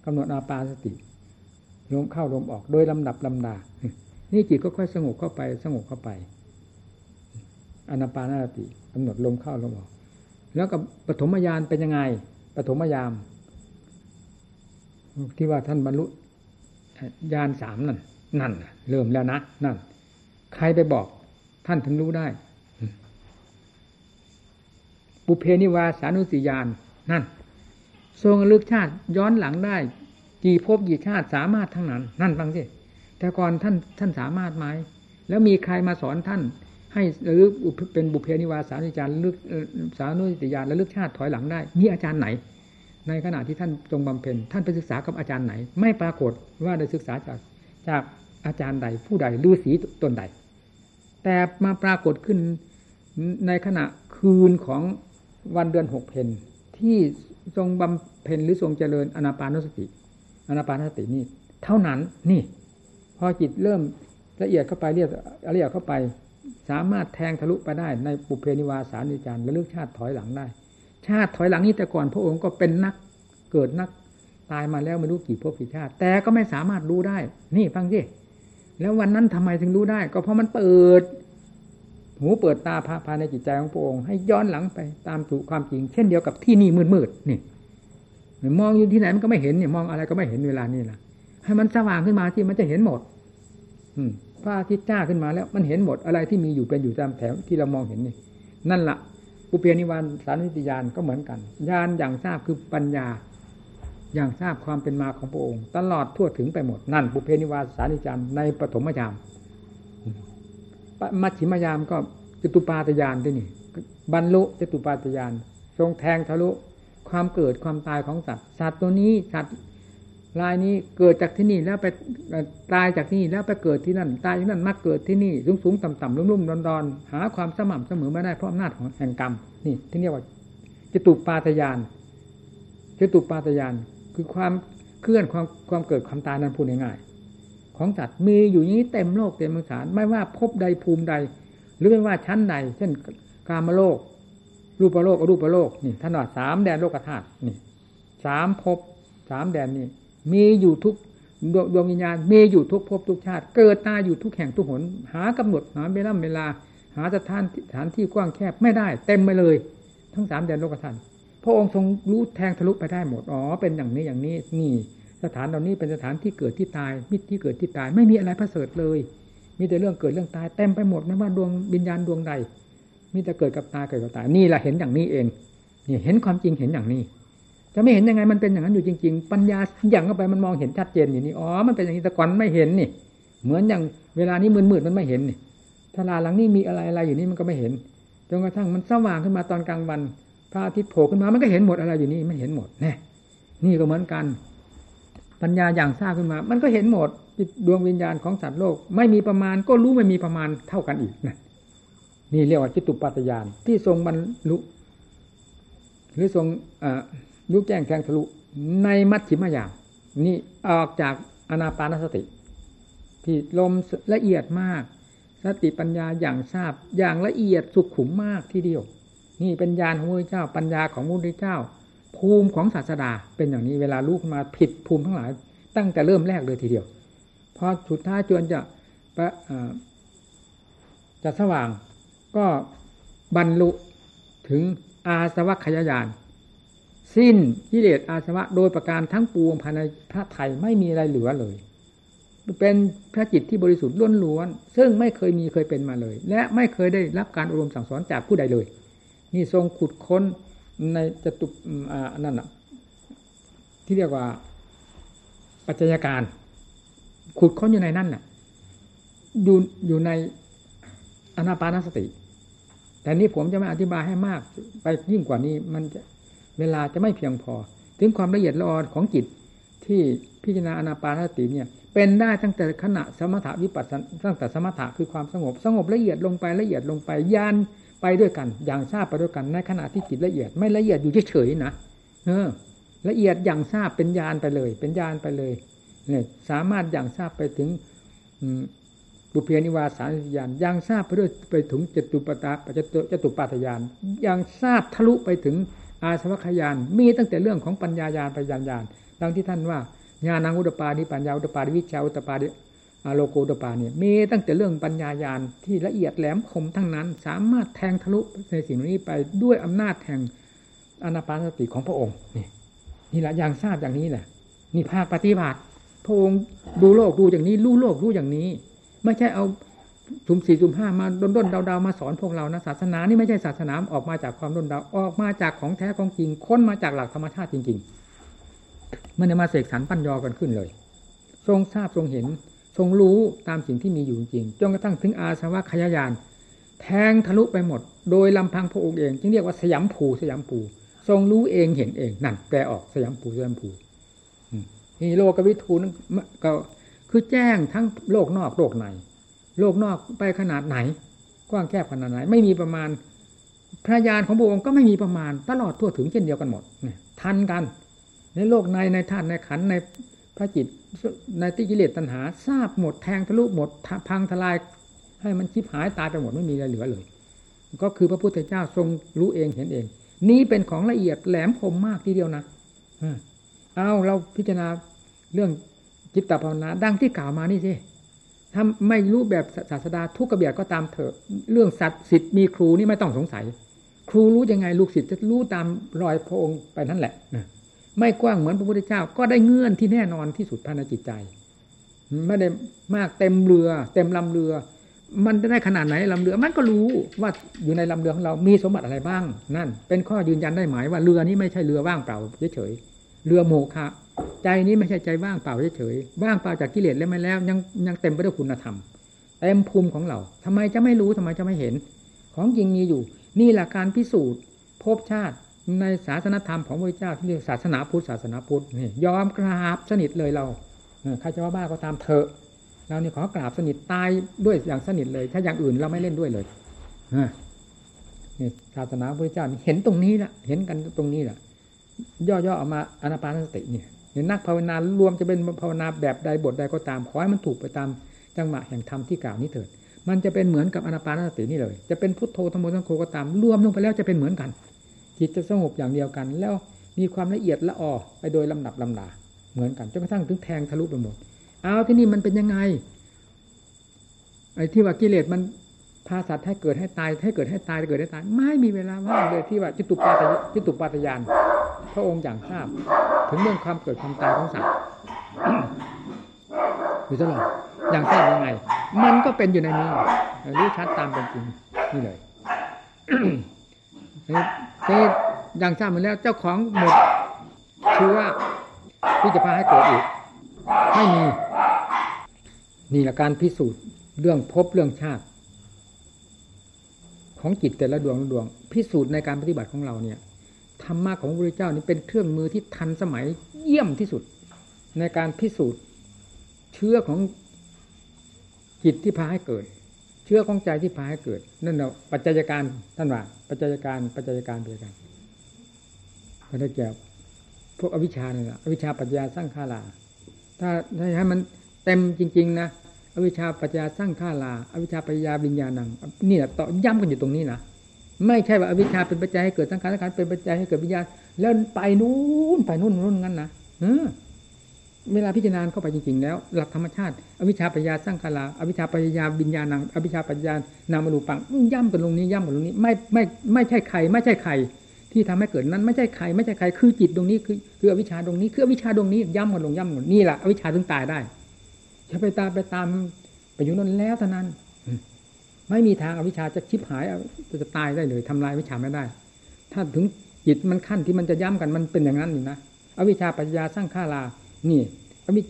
กำหนดอนาปาสติลมเข้าลมออกโดยลำดับลำดา นี่จิตก็ค่อยสงบเข้าไป สงบเข้าไปอนาปานสติกำหนดลมเข้าลมออก แล้วกับปฐมญาณเป็นยังไงปฐมยามที่ว่าท่านบรรลุญาณสามนั่น นั่นเริ่มแล้วนะนั่น ใครไปบอกท่านถึงรู้ได้ปุเพนิวาสานุสิยานนั่น ทรงลึกชาติย้อนหลังได้กี่ภพกี่ชาติสามารถทั้งนั้น นั่นฟังสิแต่ก่อนท่านท่านสามารถไหมแล้วมีใครมาสอนท่าน ให้ระลึกเป็นบุเพนิวาสานุสิยานลึกสานุสิยานและลึกชาติถอยหลังได้ มีอาจารย์ไหน ในขณะที่ท่านจงบำเพ็ญท่านไปศึกษากับอาจารย์ไหน ไม่ปรากฏว่าได้ศึกษาจากจาก อาจารย์ใดผู้ใดฤาษีตนใด แต่มาปรากฏขึ้นในขณะคืนของวันเดือนหกเพนที่ทรงบำเพ็ญหรือทรงเจริญอนาปานสติอนาปานสตินี่เท่านั้นนี่ พอจิตเริ่มละเอียดเข้าไปเรียกละเอียดเข้าไป สามารถแทงทะลุไปได้ในปุเพนิวาสานิจารและเลือกชาติถอยหลังได้ ชาติถอยหลังนี้แต่ก่อนพระองค์ก็เป็นนักเกิดนักตายมาแล้วไม่รู้กี่ภพกี่ชาติ แต่ก็ไม่สามารถรู้ได้ นี่ฟังสิ แล้ววันนั้นทำไมถึงรู้ได้ ก็เพราะมันเปิด หูเปิดตาภายในจิตใจของพระองค์ ให้ย้อนหลังไปตามสู่ความจริง เช่นเดียวกับที่นี่มืดมืดนี่มองอยู่ที่ไหนมันก็ไม่เห็นเนี่ยมองอะไรก็ไม่เห็นเวลานี้ละให้มันสว่างขึ้นมาที่มันจะเห็นหมด อืมพระอาทิตย์จ้าขึ้นมาแล้ว มันเห็นหมดอะไรที่มีอยู่เป็นอยู่ตามแถวที่เรามองเห็นนี่นั่นละ่ะอุเปียนิวานสาริติยานก็เหมือนกันญาณอย่างทราบคือปัญญา อย่างทราบความเป็นมาของพระองค์ ตลอดทั่วถึงไปหมดนั่นปุเพนิวาสานิจารในปฐมยามมัชชิมยามก็จตุปาตยานด้วยนี่ บรรลุจตุปาตยาน ทรงแทงทะลุความเกิดความตายของสัตว์สัตว์ตัวนี้สัตว์ลายนี้เกิดจากที่นี่แล้วไปตายจากที่นี่แล้วไปเกิดที่นั่น ตายที่นั่นมาเกิดที่นี่สูงสูงต่ำต่ำรุ่มรุ่มดอนดอนหาความสม่ำเสมอไม่ได้เพราะอำนาจของแห่งกรรมนี่ที่เรียกว่าจตุปาตยานจตุปาตยาน คือความเคลื่อนความความเกิดความตายนั้นพูดง่ายๆของสัตว์มีอยู่อย่างนี้เต็มโลกเต็มสงสารไม่ว่าพบใดภูมิใด หรือไม่ว่าชั้นใดเช่นกามโลก รูปโลกอรูปโลกนี่ท่านว่าสามแดนโลกธาตุนี่สามภพสามแดนนี้มีอยู่ทุกดวงดวงวิญญาณมีอยู่ทุกภพทุกชาติ เกิดตาอยู่ทุกแห่งทุกหน หากำหนดหาเวลาเวลา หาสถานสถานที่กว้างแคบไม่ได้ เต็มไปเลย ทั้งสามแดนโลกธาตุ พระองค์ทรงรู้แทงทะลุไปได้หมด อ๋อ เป็นอย่างนี้อย่างนี้ นี่ สถานเหล่านี้เป็นสถานที่เกิดที่ตาย มิตรที่เกิดที่ตาย ไม่มีอะไรประเสริฐเลย มีแต่เรื่องเกิดเรื่องตายเต็มไปหมดไม่ว่าดวงวิญญาณดวงใด มีแต่เกิดกับตายเกิดกับตาย นี่แหละเห็นอย่างนี้เอง นี่เห็นความจริงเห็นอย่างนี้ จะไม่เห็นยังไงมันเป็นอย่างนั้นอยู่จริง ๆ ปัญญาอย่างเข้าไปมันมองเห็นชัดเจนอย่างนี้อ๋อ มันเป็นอย่างนี้แต่ก่อนไม่เห็นนี่ เหมือนอย่างเวลานี้มืดๆมันไม่เห็นนี่ทลาหลังนี้มีอะไรอะไรอยู่นี่มันก็ไม่เห็น จนกระทั่งมันสว่างขึ้นมาตอนกลางวัน พระอาทิตย์โผล่ขึ้นมามันก็เห็นหมดอะไรอยู่นี่ไม่เห็นหมดแน่นี่ก็เหมือนกัน ปัญญาอย่างทราบขึ้นมา มันก็เห็นหมดดวงวิญญาณของสัตว์โลก ไม่มีประมาณก็รู้ไม่มีประมาณเท่ากันอีกนะนี่เรียกว่าจิตุปัตยานที่ทรงบรรลุหรือทรงรู้แจ้งแทงทะลุในมัชชิมยามนี่ออกจากอนาปานสติ ที่ลมละเอียดมาก สติปัญญาอย่างทราบอย่างละเอียดสุขุมมากทีเดียว นี่เป็นญาณของพระเจ้า ปัญญาของพระเจ้า ภูมิของศาสดาเป็นอย่างนี้เวลาลูกมาผิดภูมิทั้งหลาย ตั้งแต่เริ่มแรกเลยทีเดียวพอสุดท้ายจนจะจะสว่างก็บรรลุถึงอาสวัคยายานสิ้นกิเลสอาสวะโดยประการทั้งปวงภายในพระไทยไม่มีอะไรเหลือเลย เป็นพระจิตที่บริสุทธิ์ล้วนๆซึ่งไม่เคยมีเคยเป็นมาเลย และไม่เคยได้รับการอบรมสั่งสอนจากผู้ใดเลย นี่ทรงขุดค้นในจตุอ่านั่นอะ ที่เรียกว่าปัจจัยการ ขุดค้นอยู่ในนั่นน่ะ อยู่อยู่ในอนาปานสติ แต่นี้ผมจะไม่อธิบายให้มาก ไปยิ่งกว่านี้ มันจะเวลาจะไม่เพียงพอ ถึงความละเอียดละออของจิตที่พิจารณาอนาปานสติเนี่ย เป็นได้ตั้งแต่ขณะสมถะวิปัสสนตั้งแต่สมถะคือความสงบ สงบละเอียดลงไปละเอียดลงไปยาน ไปด้วยกัน อย่างทราบไปด้วยกันในขณะที่จิตละเอียด ไม่ละเอียดอยู่เฉยๆนะเออ ละเอียดอย่างทราบเป็นญาณไปเลย เป็นญาณไปเลยเนี่ยสามารถอย่างทราบไปถึงบุเพนิวาสารญาณยังทราบไปด้วยไปถึงจตุปตาจตุจตุปัฏฐานยังทราบทะลุไปถึงอาสวัคยานมีตั้งแต่เรื่องของปัญญายานปัญญาญาณดังที่ท่านว่าญาณังอุตปานิปัญญาอุตปานิวิชาอุตปานิ โลโกอุตปาเนี่ยมีตั้งแต่เรื่องปัญญายานที่ละเอียดแหลมคมทั้งนั้น สามารถแทงทะลุในสิ่งนี้ไปด้วยอำนาจแห่งอนาปานสติของพระองค์นี่นี่แหละอย่างทราบอย่างนี้แหละนี่ภาคปฏิบัติพระองค์ดูโลกดูอย่างนี้รู้โลกรู้อย่างนี้ ไม่ใช่เอาสุ่มสี่สุ่มห้ามาด้นด้นดาวๆมาสอนพวกเรานะศาสนานี่ไม่ใช่ศาสนาออกมาจากความด้นดาวออกมาจากของแท้ของจริงค้นมาจากหลักธรรมชาติจริงๆไม่ได้มาเสกสรรปั้นยอกันขึ้นเลย ทรงทราบทรงเห็น ทรงรู้ตามสิ่งที่มีอยู่จริงจนกระทั่งถึงอาสวะขยายาน แทงทะลุไปหมด โดยลำพังพระองค์เอง จึงเรียกว่าสยามผูสยามผูทรงรู้เองเห็นเองนั่นแปลออกสยามผูสยามผูนี่โลกวิทูนั้นก็คือแจ้งทั้งโลกนอกโลกใน โลกนอกไปขนาดไหน กว้างแคบขนาดไหน ไม่มีประมาณพระญาณของพระองค์ก็ไม่มีประมาณ ตลอดทั่วถึงเช่นเดียวกันหมดทันกัน ในโลกในในธาตุในขันในพระจิต ในติกิเลสตัณหา ทราบหมดแทงทะลุหมดพังทลาย ให้มันชิบหายตายไปหมดไม่มีอะไรเหลือเลย ก็คือพระพุทธเจ้าทรงรู้เองเห็นเอง นี้เป็นของละเอียดแหลมคมมากทีเดียวนะเอาเราพิจารณาเรื่องจิตตภาวนาดังที่กล่าวมานี่สิถ้าไม่รู้แบบศาสดาทุกกระเบียดก็ตามเถอะ เรื่องสัตว์สิทธิ์มีครูนี่ไม่ต้องสงสัย ครูรู้ยังไงลูกศิษย์จะรู้ตามรอยพระองค์ไปนั่นแหละนะ ไม่กว้างเหมือนพระพุทธเจ้า ก็ได้เงื่อนที่แน่นอนที่สุดภายในจิตใจ ไม่ได้มากเต็มเรือ เต็มลำเรือ มันจะได้ขนาดไหนลำเรือ มันก็รู้ว่าอยู่ในลำเรือของเรา มีสมบัติอะไรบ้าง นั่น เป็นข้อยืนยันได้หมายว่าเรือนี้ไม่ใช่เรือว่างเปล่าเฉยๆ เรือโมฆะใจนี้ไม่ใช่ใจว่างเปล่าเฉยๆ ว่างเปล่าจากกิเลสแล้วไม่แล้ว ยังยังเต็มไปด้วยคุณธรรม เต็มภูมิของเราทำไมจะไม่รู้ทำไมจะไม่เห็น ของจริงมีอยู่ นี่แหละการพิสูจน์ภพชาติ ในศาสนธรรมของพระเจ้าที่เรียกศาสนาพุทธศาสนาพุทธนี่ยอมกราบสนิทเลยเราใครจะว่าบ้าก็ตามเถอะเรานี่ขอกราบสนิทตายด้วยอย่างสนิทเลย ถ้าอย่างอื่นเราไม่เล่นด้วยเลยนี่ศาสนาพระเจ้าเห็นตรงนี้ละเห็นกันตรงนี้แหละย่อๆออกมาอนาปานสติเนี่ยนักภาวนารวมจะเป็นภาวนาแบบใดบทใดก็ตามขอให้มันถูกไปตามจังหวะแห่งธรรมที่กล่าวนี้เถิดมันจะเป็นเหมือนกับอนาปานสตินี่เลย จะเป็นพุทโธธรรมโมสังโฆก็ตามรวมลงไปแล้วจะเป็นเหมือนกัน จิตจะสงบอย่างเดียวกัน แล้วมีความละเอียดละออไปโดยลำดับลำดา เหมือนกันจนกระทั่งถึงแทงทะลุไปหมดเอาที่นี่มันเป็นยังไงไอ้ที่ว่ากิเลสมันพาสัตว์ให้เกิดให้ตายให้เกิดให้ตายเกิดให้ตาย ไม่มีเวลาว่างเลยที่ว่าจิตุปาตจิตุปาตยานพระองค์อย่างทราบ ถึงเรื่องความเกิดความตายของสัตว์อยู่ตลอดอย่างทราบยังไง มันก็เป็นอยู่ในนี้รู้ชัดตามเป็นจริงนี่เลย นี่อย่างทราบมาแล้วเจ้าของหมดเชื้อที่จะพาให้เกิดอีกไม่มีนี่แหละการพิสูจน์เรื่องพบเรื่องชาติ ของจิตแต่ละดวงดวง พิสูจน์ในการปฏิบัติของเราเนี่ยธรรมะของพระพุทธเจ้านี่เป็นเครื่องมือที่ทันสมัยเยี่ยมที่สุด ในการพิสูจน์เชื้อของจิตที่พาให้เกิด เชื้อของใจที่พาให้เกิด นั่นเราปัจจัยการท่านว่า ปัจจัยการปัจจัยการปัจจัยการก็ได้แก่พวกอวิชชาเนี่ยอวิชชาปัญญาสร้างฆาลา ถ้าถ้าให้มันเต็มจริง ๆ นะอวิชชาปัญญาสร้างฆาลา อวิชชาปัญญาวิญญาณังนี่แหละต่อย้ำกันอยู่ตรงนี้นะไม่ใช่ว่าอวิชชาเป็นปัจจัยให้เกิดสังขารสังขารเป็นปัจจัยให้เกิดวิญญาณแล้วไปนู่นไปนู่นนู่นงั้นนะ เวลาพิจารณาเข้าไปจริงๆแล้ว หลักธรรมชาติ อวิชชาปัญญาสร้างฆาลาอวิชชาปัญญาวิญญาณังอวิชชาปัญญานามรูปังย่ำกันตรงนี้ย่ำกันตรงนี้ไม่ไม่ไม่ใช่ใคร ไม่ใช่ใคร ที่ทำให้เกิดนั้นไม่ใช่ใคร ไม่ใช่ใครคือจิตตรงนี้คือคืออวิชชาตรงนี้คืออวิชชาตรงนี้ย่ำกันลงย่ำกันนี่แหละอวิชชาถึงตายได้จะไปตามไปตามไปอยู่นั่นแล้วเท่านั้น ไม่มีทางอวิชชาจะชิบหายจะตายได้เลยทำลายวิชาไม่ได้ ถ้าถึงจิตมันขั้นที่มันจะย่ำกันมันเป็นอย่างนั้นอยู่นะอวิชชาปัญญาสร้างฆาลา นี่อวิ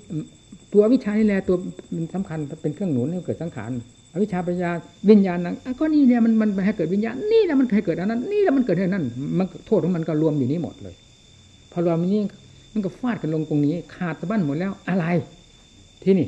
ตัวอวิชชานี่แหละตัวมันสำคัญเป็นเครื่องหนุนให้เกิดสังขารอวิชชาปัญญาวิญญาณนังก็นี่เนี่ยมันมันให้เกิดวิญญาณนี่แหละมันให้เกิดอันนั้น นี่แหละมันเกิดอันนั้นมันโทษของมันก็รวมอยู่นี้หมดเลย พอรวมนี้มันก็ฟาดกันลงตรงนี้ ขาดสะบั้นหมดแล้วอะไร ที่นี่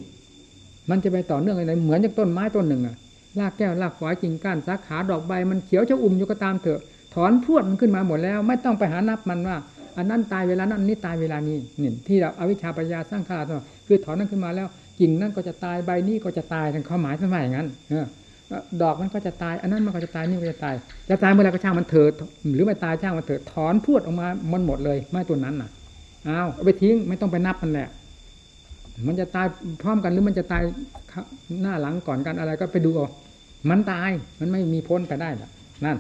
มันจะไปต่อเนื่องอะไรเหมือนจากต้นไม้ต้นหนึ่งอะรากแก้วรากฝอยกิ่งก้านสาขาดอกใบ มันเขียวจะอุ่มอยู่ก็ตามเถอะ ถอนพรวดมันขึ้นมาหมดแล้ว ไม่ต้องไปหานับมันว่า อันนั้นตายเวลานั้นนนี้ตายเวลานี้นี่ที่เราอาวิชชาปัญญาสร้างขาดคือถอนนั้นขึ้นมาแล้วกิ่งนั้นก็จะตายใบนี้ก็จะตายทั้งความหมายสมัยอย่างนั้นเออดอกมันก็จะตาย อันนั้นมันก็จะตายนี่ก็จะตาย จะตายเมื่อไรก็ช่างมันเถิดหรือไม่ตายช่างมันเถิดถอนพรวดออกมามันหมดเลยไม่ตัวนั้นน่ะอ้าวเอาไปทิ้งไม่ต้องไปนับมันแหละ มันจะตายพร้อมกันหรือมันจะตายหน้าหลังก่อนกันอะไรก็ไปดูเอามันตายมันไม่มีพ้นไปได้หรอกนั่น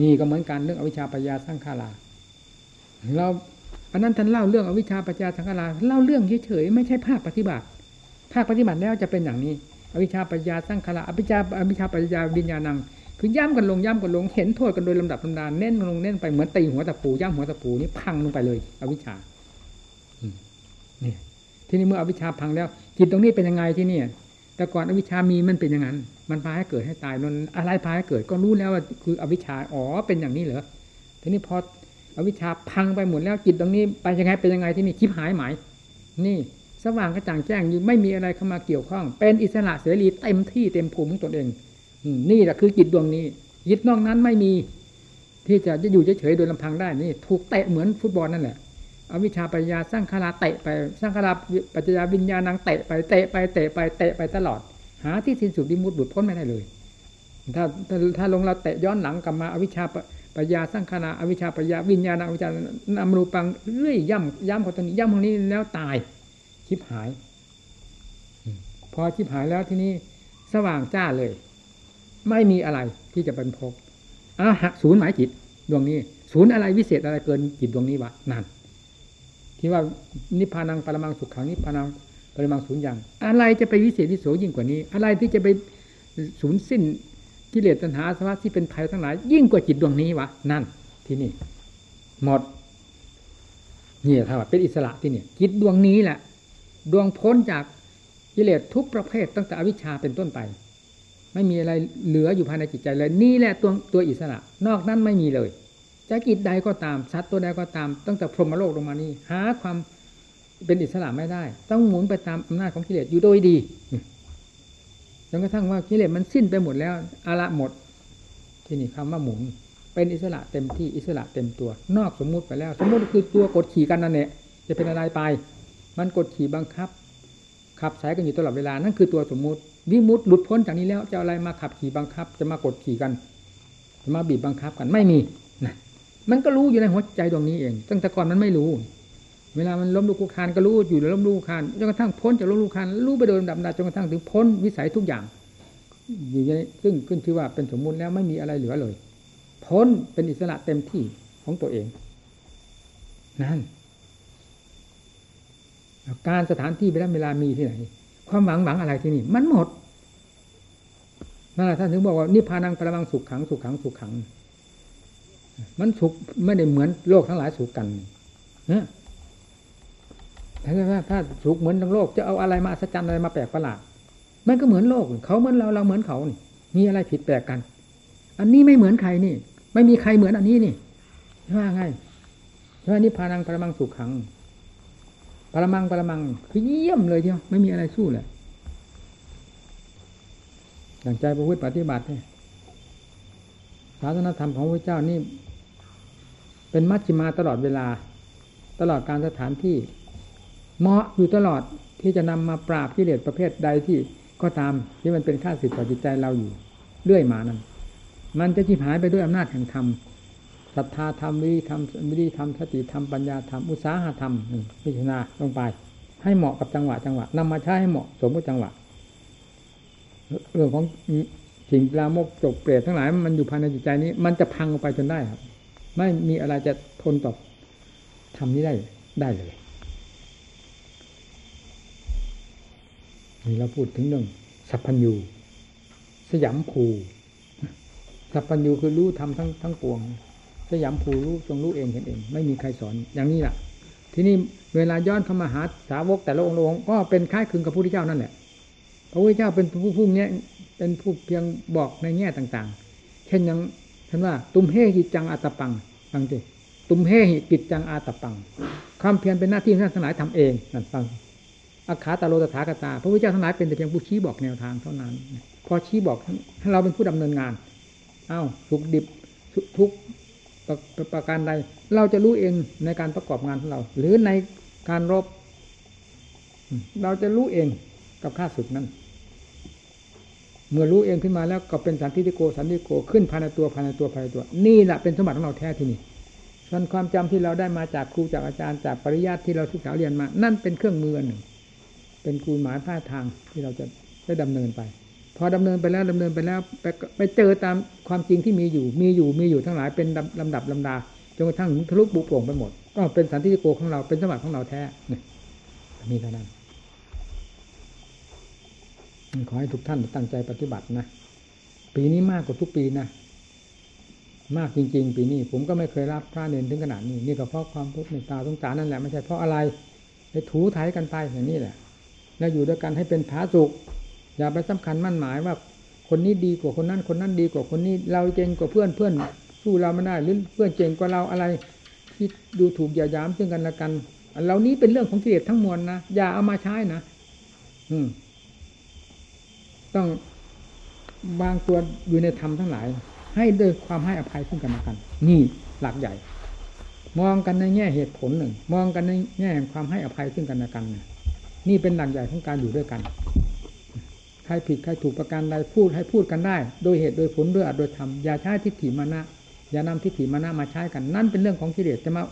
นี่ก็เหมือนกันเรื่องอวิชชาปัญญาสร้างฆาลา เราอันนั้นท่านเล่าเรื่องอวิชชาปัญญาสร้างฆาลาเล่าเรื่องเฉยๆไม่ใช่ภาคปฏิบัติ ภาคปฏิบัติแล้วจะเป็นอย่างนี้ อวิชชาปัญญาสร้งฆาลาอวิชชาอวิชชาปัญญาวิญญาณังคือย้ำกันลงย้ำกันลงเห็นโทษกันโดยลำดับลำดานเน้นลงเน้นไปเหมือนตีหัวตะปูย้ำหัวตะปูนี่พังลงไปเลย อวิชชานี่ยทีนี่เมื่ออวิชชาพังแล้วจิตตรงนี้เป็นยังไงที่นี่แต่ก่อนอวิชชามีมันเป็นอย่างนั้น มันพาให้เกิดให้ตายนนอะไรพาให้เกิดก็รู้แล้วว่าคืออวิชชาอ๋อเป็นอย่างนี้เหรอทีนี้พอ อวิชชาพังไปหมดแล้วจิตตรงนี้ ไปยังไงเป็นยังไงที่นี่คิดหายไหมนี่สว่างกระจ่างแจ้งยู่ไม่มีอะไรเข้ามาเกี่ยวข้อง เป็นอิสระเสรีเต็มที่เต็มภูมิของตนเองนี่แหละคือจิตดวงนี้จิตนอกนั้นไม่มีที่จะจะอยู่เฉยๆโดยลำพังได้นี่ ถูกเตะเหมือนฟุตบอลนั่นแหละอวิชชาปัญญาสร้างคาราเตะไปสร้างคาราปัจจยาวิญญาณังเตะไปเตะไปเตะไปเตะไปตลอด หาที่สิ้นสุดดิมุดบุดพ้นไม่ได้เลย ถ้าถ้าถ้าลงเราเตะย้อนหลังกลับมาอวิชชา ปัญญาสร้งคาราอวิชชาปัญญาวิญญาณอวิชชานามรูปังเรื่อยย่ำย่ำคนตรงนี้ย่ำคนนี้แล้วตายชิบหาย พอชิบหายแล้วที่นี้สว่างจ้าเลย ไม่มีอะไรที่จะเป็นพบอะหักศูนย์หมายจิตดวงนี้ ศูนย์อะไรวิเศษอะไรเกินจิตดวงนี้วะนั่นที่ว่านิพพานังปรมังสุขขังนิพพานังปรมังศูนย์อย่างอะไรจะไปวิเศษวิโสยิ่งกว่านี้ อะไรที่จะไปศูนย์สิ้น กิเลสตัณหาสภาวะที่เป็นภัยทั้งหลาย ยิ่งกว่าจิตดวงนี้วะนั่น ที่นี่ หมดนี่ถ้าว่าเป็นอิสระที่นี่จิตดวงนี้แหละ ดวงพ้นจากกิเลสทุกประเภทตั้งแต่อวิชชาเป็นต้นไป ไม่มีอะไรเหลืออยู่ภายในจิตใจเลย นี่แหละตัวตัวอิสระ นอกนั้นไม่มีเลยจะกิจใดก็ตามสัตว์ตัวใดก็ตาม ตั้งแต่พรหมโลกลงมานี่หาความเป็นอิสระไม่ได้ ต้องหมุนไปตามอำนาจของกิเลสอยู่โดยดี นกระทั่งว่ากิเลสมันสิ้นไปหมดแล้วอาละหมด ที่นี่คำว่าหมุน เป็นอิสระเต็มที่อิสระเต็มตัว นอกสมมุติไปแล้ว สมมุติคือตัวกดขี่กันนั่นแหละจะเป็นอะไรไป มันกดขี่บังคับ ขับสายกันอยู่ตลอดเวลานั่นคือตัวสมมุติ วิมุตหลุดพ้นจากนี้แล้วจะอะไรมาขับขี่บังคับ จะมากดขี่กันจะมาบีบบังคับกันไม่มีนะมันก็รู้อยู่ในหัวใจดวงนี้เองตั้งแต่ก่อนมันไม่รู้ เวลามันล้มลุกคุกคานก็รู้อยู่ในล้มลุกคุกคานจนกระทั่งพ้นจากล้มลุกคุกคานรู้ไปโดยลำดับจนกระทั่งถึงพ้นวิสัยทุกอย่าง อยู่ในซึ่งขึ้นชื่อว่าเป็นสมมุติแล้วไม่มีอะไรเหลือเลย พ้นเป็นอิสระเต็มที่ของตัวเอง นั่นการสถานที่เวลาเวลามีที่ไหน ความหวังหวังอะไรที่นี่ มันหมดนั่นแหละท่านถึงบอกว่านิพพานังประมังสุขขังสุขขังสุขขัง มันสุขไม่ได้เหมือนโลกทั้งหลายสุขกันเนะ ถ้าถ้าถ้าสุขเหมือนทั้งโลกจะเอาอะไรมาอัศจรรย์อะไรมาแปลกประหลาดมันก็เหมือนโลกเขาเหมือนเราเราเหมือนเขานี่มีอะไรผิดแปลกกัน อันนี้ไม่เหมือนใครนี่ ไม่มีใครเหมือนอันนี้นี่ว่าไงว่านิพพานังปรมังสุขขังปรมังปรมังคือเยี่ยมเลยเดียวไม่มีอะไรสู้เลยดังใจประพฤติปฏิบัติเนี่ยศาสนธรรมของพระเจ้านี่ เป็นมัชฌิมาตลอดเวลา ตลอดการสถานที่ เหมาะอยู่ตลอดที่จะนำมาปราบกิเลสประเภทใดที่ก็ตามที่มันเป็นข้าศึกต่อจิตใจเราอยู่เรื่อยมานั้น มันจะจิบหายไปด้วยอำนาจแห่งธรรมศรัทธาธรรมวิริธรรมวิริธรรมสติธรรมปัญญาธรรมอุตสาหธรรมพิจารณาลงไป ให้เหมาะกับจังหวะจังหวะนำมาใช้ให้เหมาะสมกับจังหวะ เรื่องของสิ่งลามกจกเปรตทั้งหลาย มันอยู่ภายในจิตใจนี้ มันจะพังออกไปจนได้ครับ ไม่มีอะไรจะทนต่อทำนี้ได้ได้เลย นี่เราพูดถึงเรื่องสัพพัญญูสยามภูสัพพัญญูคือรู้ทำทั้งทั้งปวง สยามภูรู้จงรู้เองเห็นเอง ไม่มีใครสอนอย่างนี้แหละทีนี้เวลาย้อนเข้ามาหาสาวกแต่ละองค์องก็เป็นคล้ายคลึงกับพระพุทธเจ้านั่นแหละพระพุทธเจ้าเป็นผู้ผู้เนี้ยเป็นผู้เพียงบอกในแง่ต่าง ๆ เช่นอย่างท่านว่า ตุมเฮหิจังอาตปังฟังดิตุมเฮหิกิจจังอาตปัง ความเพียรเป็นหน้าที่ท่านทั้งหลายทำเองนั่นฟัง อาคาตาโลตถาคตา พระพุทธเจ้าทั้งหลายเป็นแต่เพียงผู้ชี้บอกแนวทางเท่านั้น พอชี้บอกให้เราเป็นผู้ดำเนินงาน เอ้าสุกดิบทุกประประการใด เราจะรู้เองในการประกอบงานของเรา หรือในการรบ เราจะรู้เองกับข้าศึกนั้น เมื่อรู้เองขึ้นมาแล้วก็เป็นสันติโกสันติโกขึ้นภายในตัวภายในตัวภายในตัว นี่แหละเป็นสมบัติของเราแท้ที่นี่ส่วนความจำที่เราได้มาจากครูจากอาจารย์จากปริยัติที่เราศึกษาเรียนมา นั่นเป็นเครื่องมือหนึ่ง เป็นกูหมายผ้าทางที่เราจะได้ดำเนินไป พอดำเนินไปแล้วดำเนินไปแล้วไปไปเจอตามความจริงที่มีอยู่ มีอยู่มีอยู่ทั้งหลายเป็นลำดับลำดาจนกระทั่งทะลุปุโปร่งไปหมด ก็เป็นสันติโกของเราเป็นสมบัติของเราแท้นี่มีเท่านั้นขอให้ทุกท่านตั้งใจปฏิบัตินะปีนี้มากกว่าทุกปีนะมากจริง ๆ ปีนี้ผมก็ไม่เคยรับพระเนรถึงขนาดนี้นี่ก็เพราะความทุกข์ในตาสงสารนั่นแหละไม่ใช่เพราะอะไรไปถูถ่ายกันไปอย่างนี้แหละ แล้วอยู่ด้วยกันให้เป็นผาสุกอย่าไปสำคัญมั่นหมายว่า คนนี้ดีกว่าคนนั้น คนนั้นดีกว่าคนนี้ เราเก่งกว่าเพื่อนเพื่อนสู้เราไม่ได้หรือเพื่อนเก่งกว่าเราอะไรที่ดูถูกอย่ายามซึ่งกันและกันเหล่านี้เป็นเรื่องของกิเลสทั้งมวลนะอย่าเอามาใช้นะอืม ต้องวางตัวอยู่ในธรรมทั้งหลาย ให้ด้วยความให้อภัยซึ่งกันและกัน นี่หลักใหญ่ มองกันในแง่เหตุผลหนึ่ง มองกันในแง่ความให้อภัยซึ่งกันและกันนี่ นี่เป็นหลักใหญ่ของการอยู่ด้วยกัน ใครผิดใครถูกประการใดพูดให้พูดกันได้ โดยเหตุโดยผลด้วยอัดโดยธรรมอย่าใช้ทิฏฐิมานะอย่านำทิฏฐิมานะมาใช้กันนั่นเป็นเรื่องของกิเลสจะมา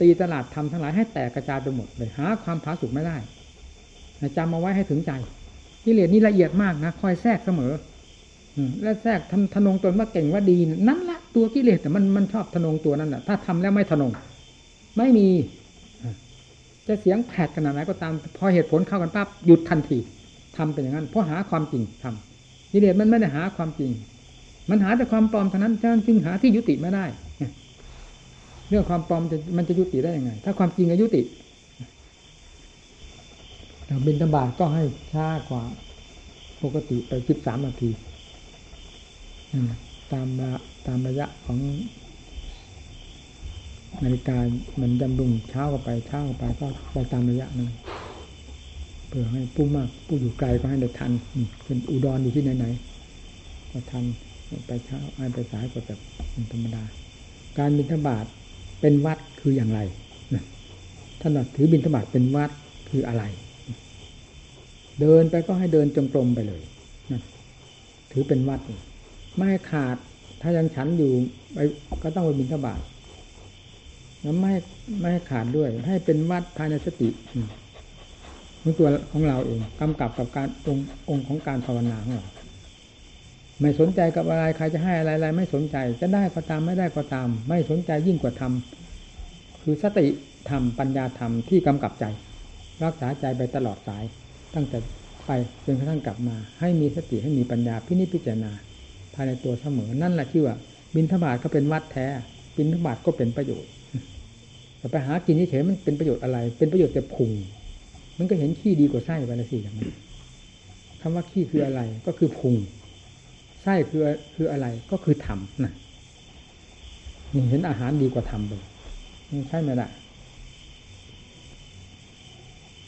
ตีตลาดทำทั้งหลายให้แตกกระจายไปหมดเลยหาความผาสุกไม่ได้จำมาไว้ให้ถึงใจกิเลสนี่ละเอียดมากนะคอยแทรกเสมอและแทรกทำทนงตนว่าเก่งว่าดีนั่นละตัวกิเลสแต่มันมันชอบทนงตัวนั้นแหละถ้าทำแล้วไม่ทนง ไม่มี จะเสียงแผดขนาดไหนก็ตาม พอเหตุผลเข้ากันปั๊บหยุดทันทีทำเป็นอย่างนั้น เพราะหาความจริงทำกิเลสมันไม่ได้หาความจริง มันหาแต่ความปลอมเท่านั้นฉะนั้นจึงหาที่ยุติไม่ได้ เรื่องความปลอมจะมันจะยุติได้ยังไง ถ้าความจริงอายุติบินตบาทก็ให้ช้ากว่าปกติไปสิบสามนาทีตามตามระยะของ นาฬิกามันดำรุงเช้าก็ไปเช้าก็ไปก็ไปตามระยะนั้นเพื่อให้ผู้มากผู้อยู่ไกลก็ให้ได้ทันเป็นอุดรอยู่ที่ไหนไหนก็ทันไปเช้าไปสายก็แบบธรรมดา การบินทบาทเป็นวัดคืออย่างไรท่านถือบินทบาทเป็นวัดคืออะไร เดินไปก็ให้เดินจงกรมไปเลยนะถือเป็นวัดไม่ขาด ถ้ายังฉันอยู่ไปก็ต้องไปบินทบาท แล้วไม่ไม่ขาดด้วย ให้เป็นวัดภายในสตินี่ตัวของเราเองกำกับกับการองค์องค์ของการภาวนาของเราไม่สนใจกับอะไรใครจะให้อะไรอะไรไม่สนใจ จะได้ก็ตามไม่ได้ก็ตาม ไม่สนใจยิ่งกว่าธรรมคือสติธรรมปัญญาธรรมที่กำกับใจ รักษาใจไปตลอดสาย ตั้งแต่ไปจนกระทั่งกลับมา ให้มีสติให้มีปัญญาพินิจพิจารณา ภายในตัวเสมอนั่นแหละที่ว่าบินทบาทก็เป็นวัดแท้บินทบาทก็เป็นประโยชน์ แต่ไปหากินเฉยมันเป็นประโยชน์อะไร เป็นประโยชน์แต่พุง มันก็เห็นขี้ดีกว่าไส้ไปละสิอย่างนั้นคำว่าขี้คืออะไรก็คือพุงไส้คือคืออะไรก็คือธรรมนะนี่เห็นอาหารดีกว่าธรรมเลยใช่ไหมล่ะ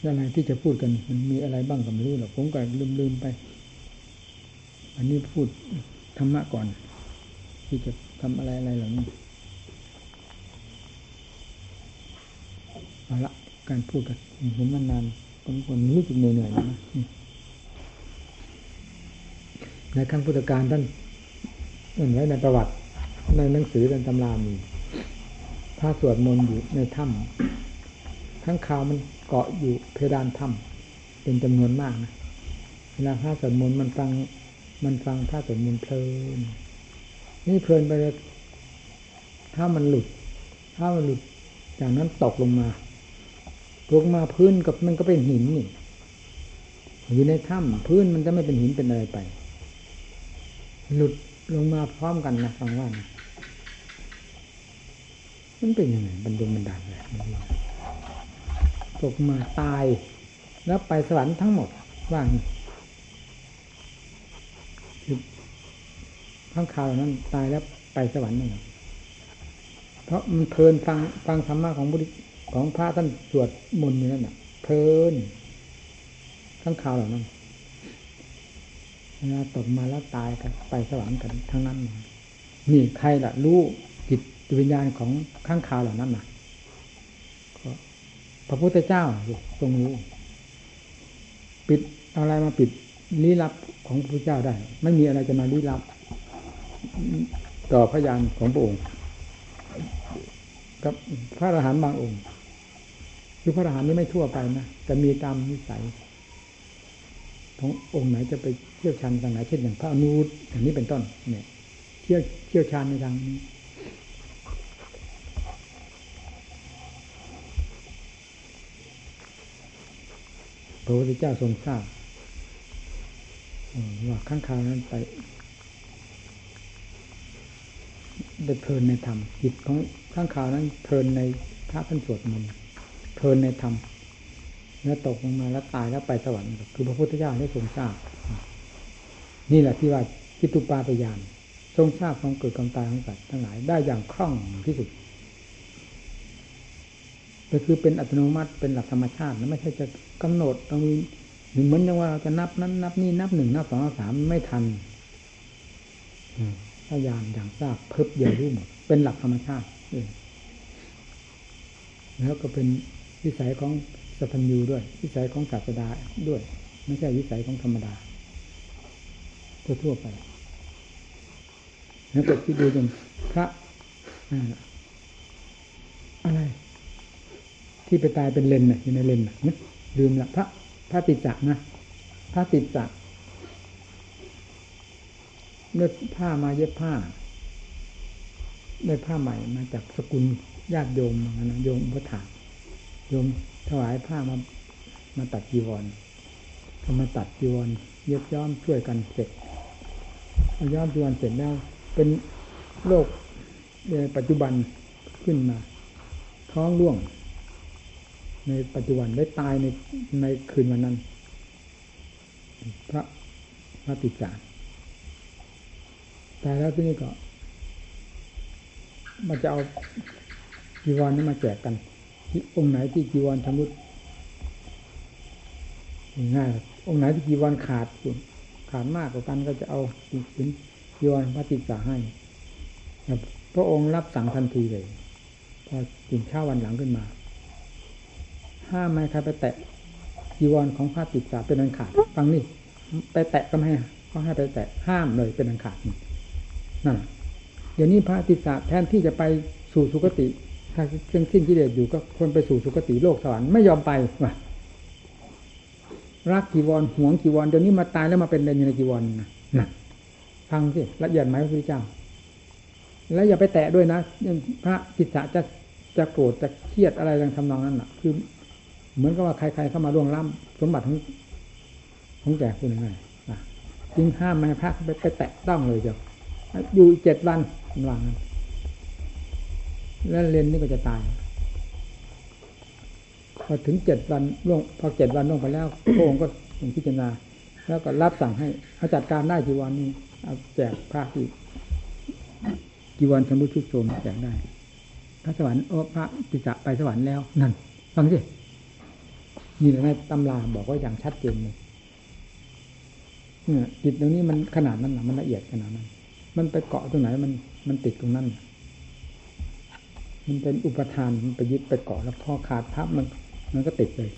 อะไรที่จะพูดกันมันมีอะไรบ้างก็ไม่รู้หรอกผมก็ลืมลืมไป อันนี้พูดธรรมะก่อน ที่จะทำอะไรอะไรเหล่านี้ เอาละการพูดกันเห็นมันนานบางคนรู้สึกเหนื่อยๆนะในขั้งพุทธการท่านเห็นไว้ในประวัติ ในหนังสือในตำรามีพระสวดมนต์อยู่ในถ้ำข้างคาวมันเกาะอยู่เพดานถ้ำเป็นจำนวนมากนะเวลาพระสวดมนต์มันฟัง มันฟังพระสวดมนต์เพลินนี่เพลินไปเลยถ้ามันหลุด ถ้ามันหลุดจากนั้นตกลงมา ลงมาพื้นกับมันก็เป็นหินนี่อยู่ในถ้ำพื้นมันจะไม่เป็นหินเป็นอะไรไป หลุดลงมาพร้อมกันนะฟังว่านะมันเป็นยังไงบรรดลบรรดาลเลยตกมาตาย แล้วไปสวรรค์ทั้งหมดว่างี้ข้างข่าวนั้นตายแล้วไปสวรรค์นี่เพราะมันเพลินฟังฟังธรรมะของบุตร ของพระท่านสวดมนต์อยู่นั่นน่ะเพลินข้างข่าวเหล่านั้นเวลาตกมาแล้วตายกันไปสวรรค์กันทั้งนั้นนี่ใครล่ะรู้จิตวิญญาณของข้างข่าวเหล่านั้นน่ะพระพุทธเจ้าทรงรู้ปิดอะไรมาปิดลี้ลับของพระพุทธเจ้าได้ ไม่มีอะไรจะมาลี้ลับ ต่อพยานของพระองค์กับพระอรหันต์บางองค์ คือพระอรหันต์นี้ไม่ทั่วไปนะแต่มีตามนิสัยขององค์ไหนจะไปเชี่ยวชาญทางไหนเช่นอย่างพระอนุตอย่างนี้เป็นต้น เนี่ยเชี่ยวเชี่ยวชาญในทางนี้พระพุทธเจ้าทรงทราบว่าข้างคาวนั้นไปได้เพลินในธรรมจิตของข้างคาวนั้นเพลินในพระท่านสวดมนต์ เพลินในธรรมแล้วตกลงมาแล้วตายแล้วไปสวรรค์คือพระพุทธเจ้าได้ทรงทราบ นี่แหละที่ว่าจิตุปาปยานทรงทราบความเกิดความตายของสัตว์ทั้งหลายได้อย่างคล่องที่สุดก็คือเป็นอัตโนมัติเป็นหลักธรรมชาตินะไม่ใช่จะกำหนดตรงนี้เหมือนอย่างว่าเราจะนับนั้น นับนี่นับหนึ่งนับสองนับสามไม่ทันพยายามอย่างทราบเพิบเดียวรู้หมดเป็นหลักธรรมชาติแล้วก็เป็น วิสัยของสัพพัญญูด้วย วิสัยของศาสดาด้วย ไม่ใช่วิสัยของธรรมดา ทั่วๆไปแล้วก็คิดดูจนพระอะไร ที่ไปตายเป็นเลนน่ะอยู่ในเลนน่ะลืมละพระพระติจักนะพระติจักเลือผ้ามาเย็บผ้าได้ผ้าใหม่มาจากสกุลญาติโยมนะโยมพระถา โยมถวายผ้ามามาตัดจีวรพอมาตัดจีวรเย็บย้อมช่วยกันเสร็จย้อมจีวรเสร็จแล้ว เป็นโรคในปัจจุบันขึ้นมา ท้องร่วง ในปัจจุบันได้ตายในในคืนวันนั้น พระพระติจารตายแล้วที่นี่ก็มันจะเอาจีวรนี้มาแจกกัน องค์ไหนที่จีวรชำรุดง่ายองค์ไหนที่จีวรขาดขาดมากกว่ากันก็จะเอาสินจีวรพระติสาให้พระองค์รับสั่งทันทีเลยพอตื่นเช้าวันหลังขึ้นมา ห้ามไม่ใครไปแตะจีวรของพระติสาเป็นอันขาดฟังนี่ไปแตะก็ไม่ให้เขาให้ไปแตะห้ามเลยเป็นอันขาดนั่นเดี๋ยวนี้พระติสาแทนที่จะไปสู่สุคติ ถ้าเส้นสิ้นกิเลสอยู่ก็ควรไปสู่สุคติโลกสวรรค์ไม่ยอมไปว่ะรักจีวรห่วงจีวรเดี๋ยวนี้มาตายแล้วมาเป็นเรนอยู่ในจีวรนะนะฟังสิละเอียดไหมพระพุทธเจ้า แล้วอย่าไปแตะด้วยนะพระติจสาจะจะโกรธจะเครียดอะไรอย่างทำนองนั้นน่ะคือ เหมือนกับว่าใครๆเข้ามาล่วงล้ำสมบัติของของแก่คุณยังไงจึงห้ามไม่ให้พระไปไปแตะต้องเลยเจ้าอยู่เจ็ดวันวาง แล้วเรียนนี่ก็จะตาย พอถึงเจ็ดวันล่วงพอเจ็ดวันล่วงไปแล้วพระองค์ก็พิจารณา แล้วก็รับสั่งให้เขาจัดการได้จีวรนนี้เอาแจกพระที่จีวรชำรุดชุดโทรมแจกได้ พระสวรรค์โอ้พระติจะไปสวรรค์แล้วนั่นฟังสินี่ในตำราบอกว่าอย่างชัดเจนเลยเนี่ยจิตตรงนี้มันขนาดนั้นนะมันละเอียดขนาดนั้น มันไปเกาะตรงไหนมันมันติดตรงนั้น มันเป็นอุปทานมันไปยึดไปเกาะแล้วพอขาดพับมัน มันก็ติดเลย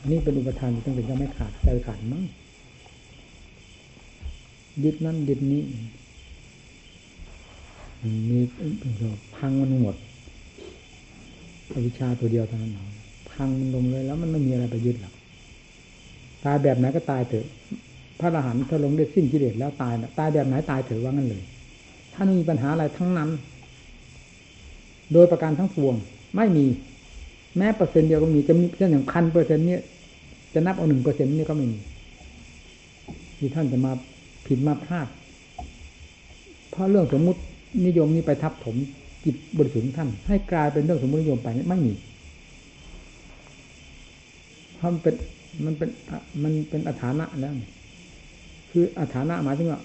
อันนี้เป็นอุปทานตั้งแต่ยังไม่ขาดใจขาดมั้งยึดนั่นยึดนี้มีพังมันหมดอวิชชาตัวเดียวเท่านั้นพังมันลงเลยแล้วมันไม่มีอะไรไปยึดหรอกตายแบบไหนก็ตายเถอะ พระอรหันต์ถ้าลงได้สิ้นกิเลสแล้วตายตายแบบไหนตายเถอะว่างั้นเลย ถ้าไม่มีปัญหาอะไรทั้งนั้น โดยประการทั้งปวง ไม่มี แม้เปอร์เซ็นต์เดียวก็มีจะมีเช่นอย่างพันเปอร์เซ็นต์เนี่ยจะนับเอาหนึ่งเปอร์เซ็นต์นี่ก็ไม่มีที่ท่านจะมาผิดมาพลาด เพราะเรื่องสมมุตินิยมนี้ไปทับถมจิตบริสุทธิ์ท่าน ให้กลายเป็นเรื่องสมมตินิยมไปไม่มีเพราะมันเป็นมันเป็นมันเป็นอัฐานะแล้ว คืออัฐานะหมายถึงว่า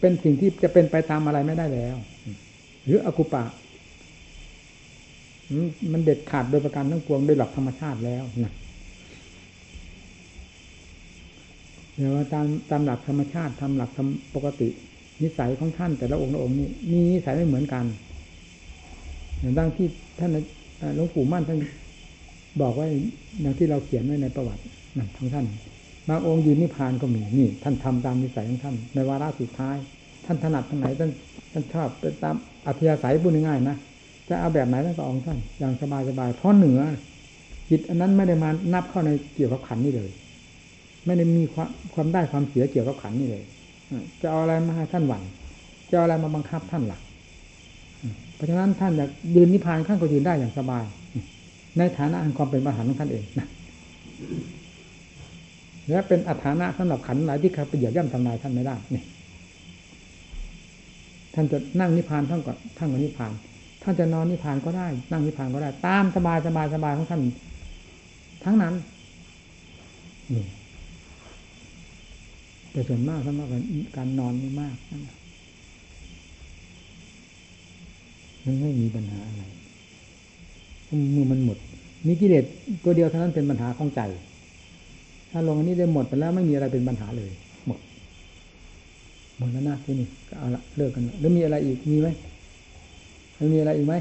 เป็นสิ่งที่จะเป็นไปตามอะไรไม่ได้แล้ว หรืออกุปะ มันเด็ดขาดโดยประการทั้งปวงโดยหลักธรรมชาติแล้วนะเดี๋ยวตามตามหลักธรรมชาติทำหลักธรรมปกติ นิสัยของท่านแต่ละองค์ละองค์นี้มีนิสัยไม่เหมือนกันอย่างดังที่ท่านหลวงปู่มั่นท่านบอกไว้อย่างที่เราเขียนไว้ในประวัติของท่านบางองค์ยืนนิพพานก็มีนี่ ท่านทำตามนิสัยของท่าน ในวาระสุดท้าย ท่านถนัดทางไหนท่านท่านชอบเป็นตามอัธยาศัยพูดง่ายๆนะ จะเอาแบบไหนท่านก็อาท่านอย่างสบายสบายเพราะเหนือจิตอันนั้นไม่ได้มานับเข้าในเกี่ยวกับขันนี่เลย ไม่ได้มีความความได้ความเสียเกี่ยวกับขันนี่เลยจะเอาอะไรมาให้ท่านหวั่นจะเอาอะไรมาบังคับท่านหลักเพราะฉะนั้นท่านอยากยืนนิพพานท่านก็ยืนได้อย่างสบาย ในฐานะแห่งความเป็นประหารของท่านเองนะและเป็นอัฐานะสำหรับขันหลายที่เขาไปเหยียบย่ำทำลายท่านไม่ได้เนี่ยท่านจะนั่งนิพพานท่านก็ท่านก็นิพพาน ท่านจะนอนนิพพานก็ได้ นั่งนิพพานก็ได้ ตามสบายสบายสบายของท่าน ทั้งนั้นแต่ส่วนมากท่านว่าการนอนไม่มากมันไม่มีปัญหาอะไรเมื่อมันหมด มีกิเลสตัวเดียวเท่านั้นเป็นปัญหาของใจ ถ้าลงอันนี้ได้หมดไปแล้วไม่มีอะไรเป็นปัญหาเลย หมด หมดแล้วนะที่นี่ก็เอาละเลิกกันแล้วมีอะไรอีกมีไหม มันมีอะไรอีกไหม